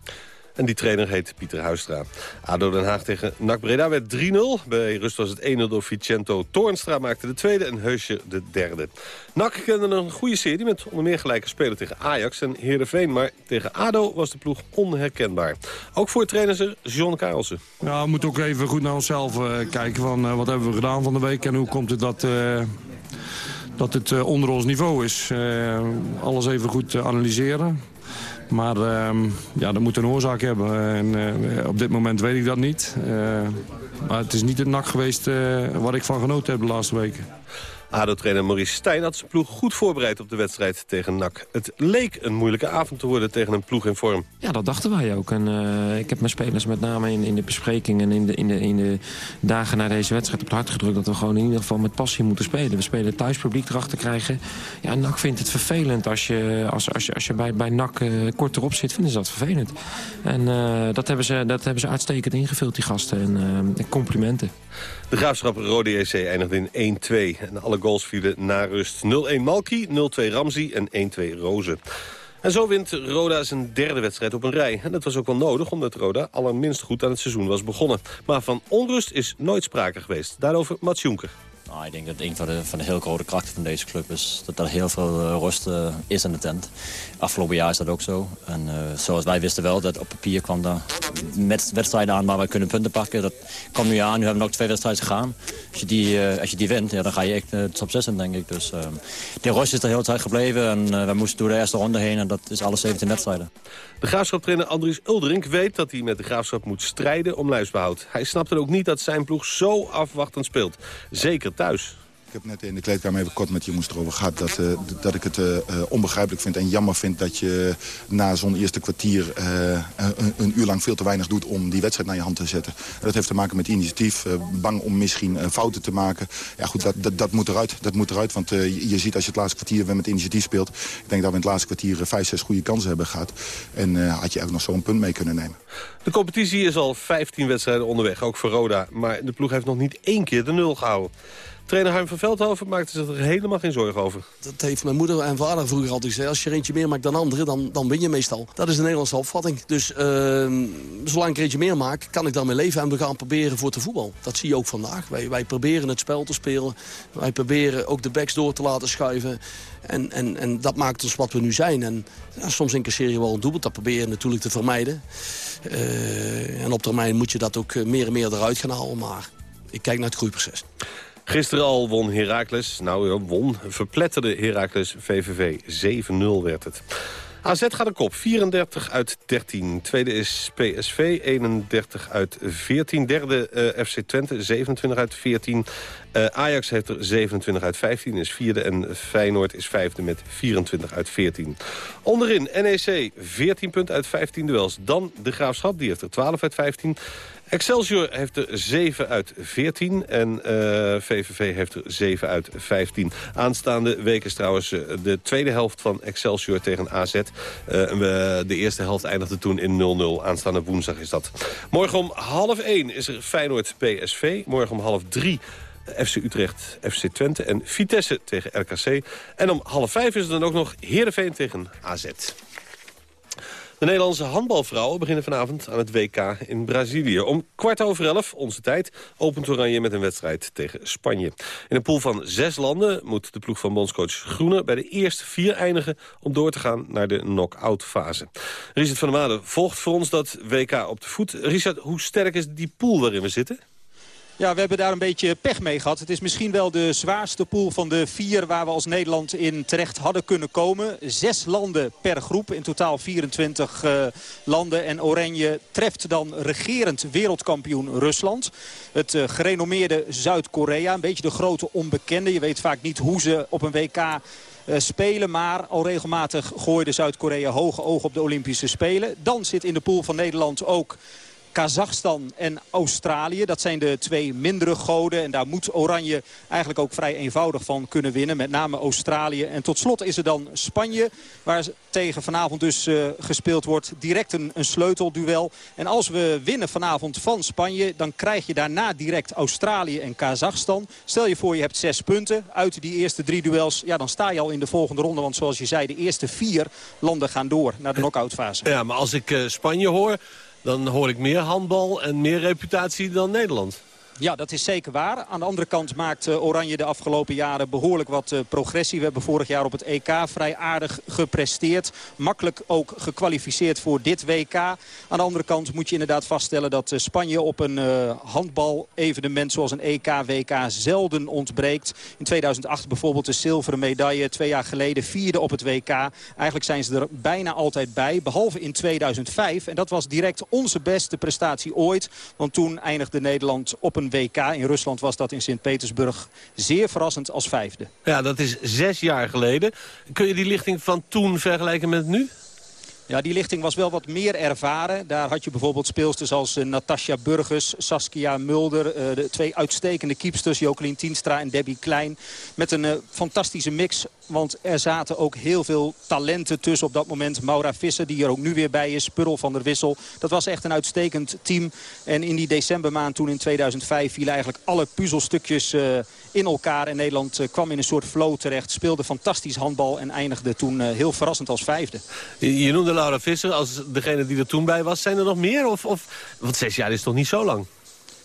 En die trainer heet Pieter Huistra. ADO Den Haag tegen NAC Breda werd 3-0. Bij rust was het 1-0 door Vicento. Toornstra maakte de tweede en Heusje de derde. NAC kende een goede serie met onder meer gelijke spelen tegen Ajax en Heerenveen. Maar tegen ADO was de ploeg onherkenbaar. Ook voor trainer John Karelsen. Ja, we moeten ook even goed naar onszelf uh, kijken. Van, uh, wat hebben we gedaan van de week en hoe komt het dat... Uh, dat het onder ons niveau is. Alles even goed analyseren. Maar uh, ja, dat moet een oorzaak hebben. En uh, op dit moment weet ik dat niet. Uh, maar het is niet het nak geweest uh, waar ik van genoten heb de laatste weken. ADO-trainer Maurice Stijn had zijn ploeg goed voorbereid op de wedstrijd tegen NAC. Het leek een moeilijke avond te worden tegen een ploeg in vorm. Ja, dat dachten wij ook. En, uh, ik heb mijn spelers met name in, in de bespreking en in de, in, de, in de dagen na deze wedstrijd op het hart gedrukt... dat we gewoon in ieder geval met passie moeten spelen. We spelen thuispubliek erachter krijgen. Ja, NAC vindt het vervelend als je, als, als je, als je bij, bij NAC uh, kort erop zit. Vinden ze dat vervelend. En uh, dat, hebben ze, dat hebben ze uitstekend ingevuld, die gasten. En complimenten. De Graafschap Rode EC eindigde in 1-2. En alle goals vielen na rust. 0-1 Malki, 0-2 Ramzi en 1-2 Rozen. En zo wint Roda zijn derde wedstrijd op een rij. En dat was ook wel nodig, omdat Roda allerminst goed aan het seizoen was begonnen. Maar van onrust is nooit sprake geweest. Daarover Mats Jonker. Nou, ik denk dat een van de, van de heel grote krachten van deze club is dat er heel veel uh, rust uh, is in de tent. Afgelopen jaar is dat ook zo. En uh, zoals wij wisten wel, dat op papier kwam er met wedstrijden aan waar we kunnen punten pakken. Dat kwam nu aan, nu hebben we nog twee wedstrijden gegaan. Als je die, als je die wint, ja, dan ga je echt top 6 in, denk ik. Dus de rust is er heel tijd gebleven en we moesten door de eerste ronde heen. En dat is alle 17 wedstrijden. De graafschaptrainer Andries Uldrink weet dat hij met de graafschap moet strijden om lijfsbehoud. Hij snapt er ook niet dat zijn ploeg zo afwachtend speelt. Zeker thuis. Ik heb net in de kleedkamer even kort met jongens erover gehad... dat, uh, dat ik het uh, onbegrijpelijk vind en jammer vind dat je na zo'n eerste kwartier... Een, uur lang veel te weinig doet om die wedstrijd naar je hand te zetten. Dat heeft te maken met initiatief, bang om misschien fouten te maken. Ja goed, dat, dat, moet eruit, dat moet eruit want je, je ziet als je het laatste kwartier weer met initiatief speelt... ik denk dat we in het laatste kwartier vijf, zes goede kansen hebben gehad. En had je eigenlijk nog zo'n punt mee kunnen nemen. De competitie is al 15 wedstrijden onderweg, ook voor Roda. Maar de ploeg heeft nog niet één keer de nul gehouden. Trainer Harm van Veldhoven maakte zich er helemaal geen zorgen over. Dat heeft mijn moeder en vader vroeger altijd gezegd. Als je er eentje meer maakt dan anderen, dan, dan win je meestal. Dat is de Nederlandse opvatting. Dus uh, zolang ik er eentje meer maak, kan ik daarmee leven. En we gaan proberen voor te voetbal. Dat zie je ook vandaag. Wij, wij proberen het spel te spelen. Wij proberen ook de backs door te laten schuiven. En, en, en dat maakt ons wat we nu zijn. En soms incasseer je wel een doelpunt. Dat probeer je natuurlijk te vermijden. Uh, en op termijn moet je dat ook meer en meer eruit gaan halen. Maar ik kijk naar het groeiproces. Gisteren al won Heracles, nou won, verpletterde Heracles VVV. 7-0 werd het. AZ gaat een kop, 34 uit 13. Tweede is PSV, 31 uit 14. Derde uh, FC Twente, 27 uit 14. Uh, Ajax heeft er 27 uit 15, is vierde. En Feyenoord is vijfde met 24 uit 14. Onderin NEC, 14 punten uit 15 duels. Dan de Graafschap, die heeft er 12 uit 15. Excelsior heeft er 7 uit 14 en eh, VVV heeft er 7 uit 15. Aanstaande week is trouwens eh, de tweede helft van Excelsior tegen AZ. Eh, we- de eerste helft eindigde toen in 0-0. Aanstaande woensdag is dat. Morgen om half 1 is er Feyenoord PSV. Morgen om half 3 FC Utrecht, FC Twente en Vitesse tegen RKC. En om half 5 is er dan ook nog Heerenveen tegen AZ. De Nederlandse handbalvrouwen beginnen vanavond aan het WK in Brazilië. Om kwart over elf, onze tijd, opent Oranje met een wedstrijd tegen Spanje. In een pool van zes landen moet de ploeg van bondscoach Groene... bij de eerste vier eindigen om door te gaan naar de knock-out fase. Richard van der Made volgt voor ons dat WK op de voet. Richard, hoe sterk is die pool waarin we zitten? Ja, we hebben daar een beetje pech mee gehad. Het is misschien wel de zwaarste pool van de vier waar we als Nederland in terecht hadden kunnen komen. Zes landen per groep, in totaal 24 eh, landen. En Oranje treft dan regerend wereldkampioen Rusland. Het eh, gerenommeerde Zuid-Korea, een beetje de grote onbekende. Je weet vaak niet hoe ze op een WK eh, spelen. Maar al regelmatig gooide Zuid-Korea hoge ogen op de Olympische Spelen. Dan zit in de pool van Nederland ook Kazachstan en Australië. Dat zijn de twee mindere goden. En daar moet Oranje eigenlijk ook vrij eenvoudig van kunnen winnen. Met name Australië. En tot slot is er dan Spanje. Waar tegen vanavond dus eh, gespeeld wordt. Direct een, een sleutelduel. En als we winnen vanavond van Spanje. Dan krijg je daarna direct Australië en Kazachstan. Stel je voor je hebt zes punten uit die eerste drie duels. Ja, dan sta je al in de volgende ronde. Want zoals je zei, de eerste vier landen gaan door naar de knock-out fase. Ja, maar als ik eh, Spanje hoor, dan hoor ik meer handbal en meer reputatie dan Nederland. Ja, dat is zeker waar. Aan de andere kant maakt eh, Oranje de afgelopen jaren behoorlijk wat eh, progressie. We hebben vorig jaar op het EK vrij aardig gepresteerd. Makkelijk ook gekwalificeerd voor dit WK. Aan de andere kant moet je inderdaad vaststellen dat eh, Spanje op een handbal-evenement zoals een EK, WK zelden ontbreekt. In 2008 bijvoorbeeld de zilveren medaille. Twee jaar geleden vierde op het WK. Eigenlijk zijn ze er bijna altijd bij. Behalve in 2005. En dat was direct onze beste prestatie ooit. Want toen eindigde Nederland op een WK. In Rusland was dat in Sint-Petersburg zeer verrassend als vijfde. Ja, dat is zes jaar geleden. Kun je die lichting van toen vergelijken met nu? Ja, die lichting was wel wat meer ervaren. Daar had je bijvoorbeeld speelsters als uh, Natasja Burgers, Saskia Mulder. Uh, de twee uitstekende keepsters, Jokelien Tienstra en Debbie Klein. Met een uh, fantastische mix want er zaten ook heel veel talenten tussen op dat moment. Maura Visser, die er ook nu weer bij is. Purl van der Wissel. Dat was echt een uitstekend team. En in die decembermaand toen in 2005 vielen eigenlijk alle puzzelstukjes uh, in elkaar. En Nederland uh, kwam in een soort flow terecht. Speelde fantastisch handbal en eindigde toen uh, heel verrassend als vijfde. Je, je noemde Laura Visser als degene die er toen bij was. Zijn er nog meer? Of, of, want zes jaar is toch niet zo lang?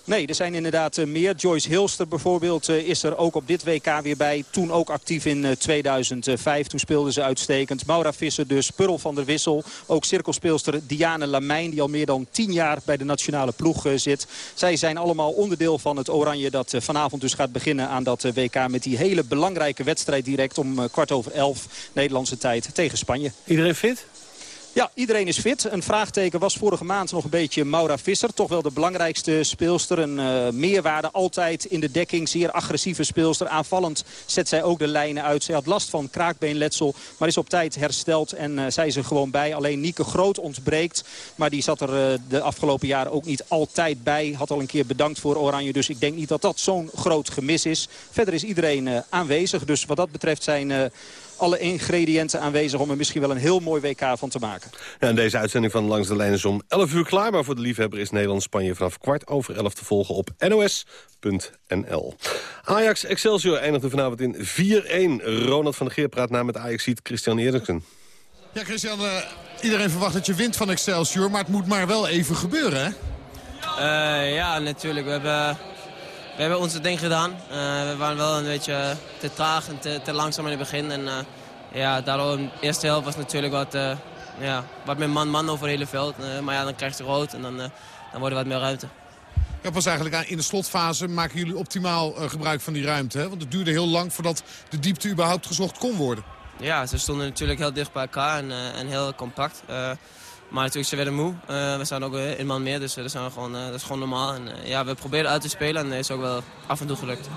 Nee, er zijn inderdaad uh, meer. Joyce Hilster bijvoorbeeld uh, is er ook op dit WK weer bij. Toen ook actief in uh, 2005. Toen speelde ze uitstekend. Maura Visser dus, Purl van der Wissel. Ook cirkelspeelster Diane Lamijn die al meer dan tien jaar bij de nationale ploeg zit. Zij zijn allemaal onderdeel van het Oranje dat vanavond dus gaat beginnen aan dat WK. Met die hele belangrijke wedstrijd direct om kwart over elf Nederlandse tijd tegen Spanje. Iedereen fit? Ja, iedereen is fit. Een vraagteken was vorige maand nog een beetje Maura Visser. Toch wel de belangrijkste speelster. Een uh, meerwaarde altijd in de dekking. Zeer agressieve speelster. Aanvallend zet zij ook de lijnen uit. Zij had last van kraakbeenletsel. Maar is op tijd hersteld. En uh, zij is er gewoon bij. Alleen Nieke Groot ontbreekt. Maar die zat er uh, de afgelopen jaren ook niet altijd bij. Had al een keer bedankt voor Oranje. Dus ik denk niet dat dat zo'n groot gemis is. Verder is iedereen aanwezig. Dus wat dat betreft zijn alle ingrediënten aanwezig om er misschien wel een heel mooi WK van te maken. Ja, en deze uitzending van Langs de Lijn is om 11 uur klaar. Maar voor de liefhebber is Nederland-Spanje vanaf kwart over 11 te volgen op nos.nl. Ajax Excelsior eindigde vanavond in 4-1. Ronald van der Geer praat na met Ajax-ziet Christian Eriksen. Ja, Christian, uh, iedereen verwacht dat je wint van Excelsior, maar het moet maar wel even gebeuren, hè? Uh, ja, natuurlijk. We hebben, we hebben onze ding gedaan. Uh, we waren wel een beetje te traag en te, te langzaam in het begin. En ja, daarom, de eerste helft was natuurlijk wat, ja, wat meer man-man over het hele veld. maar ja, dan krijg je rood en dan, dan wordt er wat meer ruimte. Ja, pas eigenlijk in de slotfase maken jullie optimaal gebruik van die ruimte. Hè? Want het duurde heel lang voordat de diepte überhaupt gezocht kon worden. Ja, ze stonden natuurlijk heel dicht bij elkaar en, en heel compact. Uh, maar natuurlijk, ze werden moe. we staan ook een man meer, dus dat is, gewoon, dat is gewoon normaal. En, ja, we proberen uit te spelen en dat is ook wel af en toe gelukt.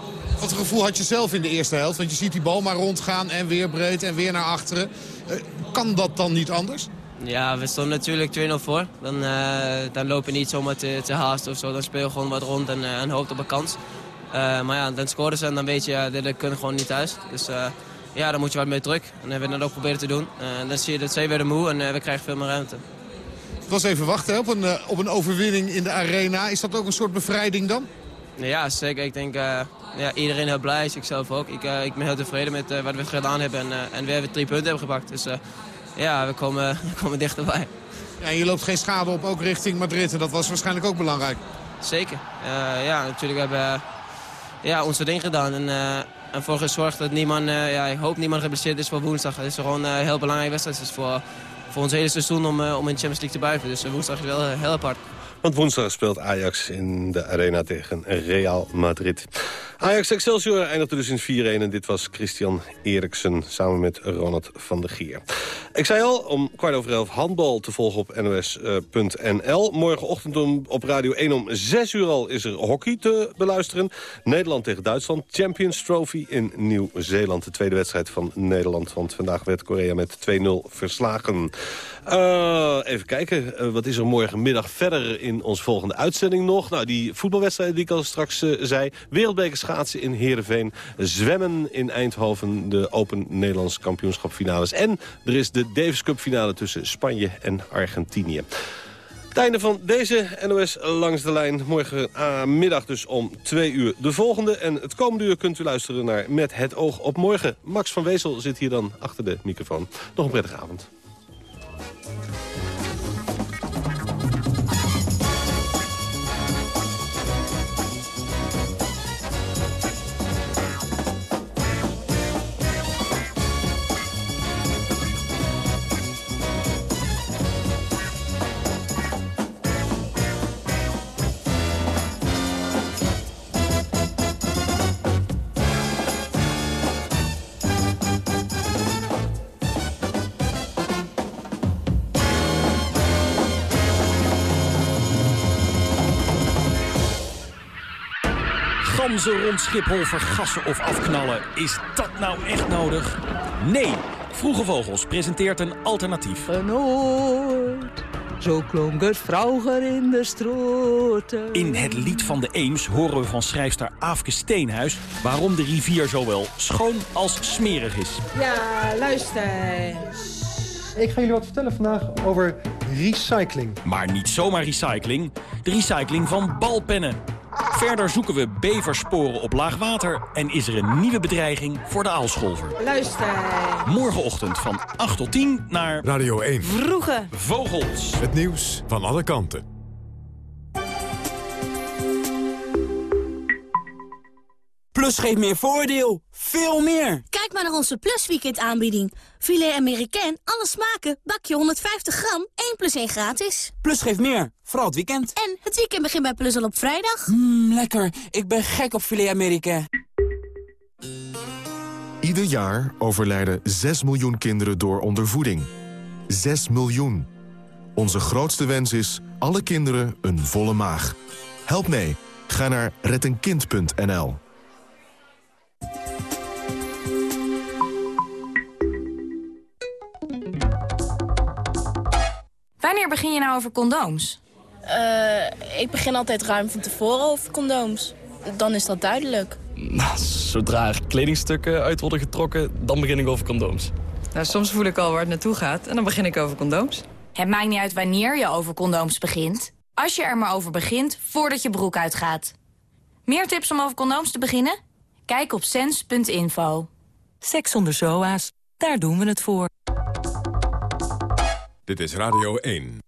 Wat gevoel had je zelf in de eerste helft? Want je ziet die bal maar rondgaan en weer breed en weer naar achteren. kan dat dan niet anders? Ja, we stonden natuurlijk 2-0 voor. Dan, eh, dan lopen we niet zomaar te, te haasten of zo. Dan speel je gewoon wat rond en, uh, en hoopt op een kans. Uh, maar ja, dan scoren ze en dan weet je, ja, dit kunnen gewoon niet thuis. Dus ja, dan moet je wat meer druk. En hebben we dat ook proberen te doen. En dan zie je dat zij weer moe en we krijgen veel meer ruimte. Het was even wachten hè, op, een, op een overwinning in de arena. Is dat ook een soort bevrijding dan? Ja, zeker. Ik denk ja, iedereen heel blij is. Ik zelf ook. Ik, ik ben heel tevreden met wat we gedaan hebben. En, en we hebben drie punten hebben gepakt. Dus ja, we komen, we komen dichterbij. Ja, en je loopt geen schade op, ook richting Madrid. En dat was waarschijnlijk ook belangrijk. Zeker. Uh, ja, natuurlijk hebben we ja, ons ding gedaan. En, uh, en voor gezorgd dat niemand, uh, ja, ik hoop niemand geblesseerd is voor woensdag. Het is gewoon een heel belangrijke wedstrijd. Het is voor, voor ons hele seizoen om, om in de Champions League te buigen. Dus woensdag is wel heel apart. Want woensdag speelt Ajax in de arena tegen Real Madrid. Ajax Excelsior eindigde dus in 4-1 en dit was Christian Eriksen samen met Ronald van der Gier. Ik zei al, om kwart over elf handbal te volgen op nos.nl. Morgenochtend om, op Radio 1 om 6 uur al is er hockey te beluisteren. Nederland tegen Duitsland, Champions Trophy in Nieuw-Zeeland. De tweede wedstrijd van Nederland, want vandaag werd Korea met 2-0 verslagen. Uh, even kijken, uh, wat is er morgenmiddag verder in onze volgende uitzending nog? Nou, die voetbalwedstrijden die ik al straks uh, zei. Wereldbeker schaatsen in Heerenveen. Zwemmen in Eindhoven, de Open Nederlands kampioenschap finales. En er is de Davis Cup finale tussen Spanje en Argentinië. Het einde van deze NOS Langs de Lijn. Morgenmiddag dus om twee uur de volgende. En het komende uur kunt u luisteren naar Met het oog op morgen. Max van Wezel zit hier dan achter de microfoon. Nog een prettige avond. Thanks. Ganzen rond Schiphol vergassen of afknallen. Is dat nou echt nodig? Nee. Vroege Vogels presenteert een alternatief. Genoord, zo klonk het vroeger in de stroten. In het lied van de Eems horen we van schrijfster Aafke Steenhuis... waarom de rivier zowel schoon als smerig is. Ja, luister Ik ga jullie wat vertellen vandaag over recycling. Maar niet zomaar recycling. De recycling van balpennen. Verder zoeken we beversporen op laag water... en is er een nieuwe bedreiging voor de aalscholver. Luister. Morgenochtend van 8 tot 10 naar... Radio 1. Vroege. Vogels. Het nieuws van alle kanten. Plus geeft meer voordeel. Veel meer. Kijk maar naar onze Plus Weekend aanbieding. Filet Amerikaan, alle smaken, bakje 150 gram, 1 plus 1 gratis. Plus geeft meer, vooral het weekend. En het weekend begint bij Plus al op vrijdag. Mmm, lekker. Ik ben gek op Filet Amerikaan. Ieder jaar overlijden 6 miljoen kinderen door ondervoeding. 6 miljoen. Onze grootste wens is alle kinderen een volle maag. Help mee. Ga naar rettenkind.nl. Wanneer begin je nou over condooms? Uh, ik begin altijd ruim van tevoren over condooms. Dan is dat duidelijk. Nou, zodra er kledingstukken uit worden getrokken, dan begin ik over condooms. Nou, soms voel ik al waar het naartoe gaat en dan begin ik over condooms. Het maakt niet uit wanneer je over condooms begint. Als je er maar over begint, voordat je broek uitgaat. Meer tips om over condooms te beginnen? Kijk op sens.info. Seks zonder SOA's, daar doen we het voor. Dit is Radio 1.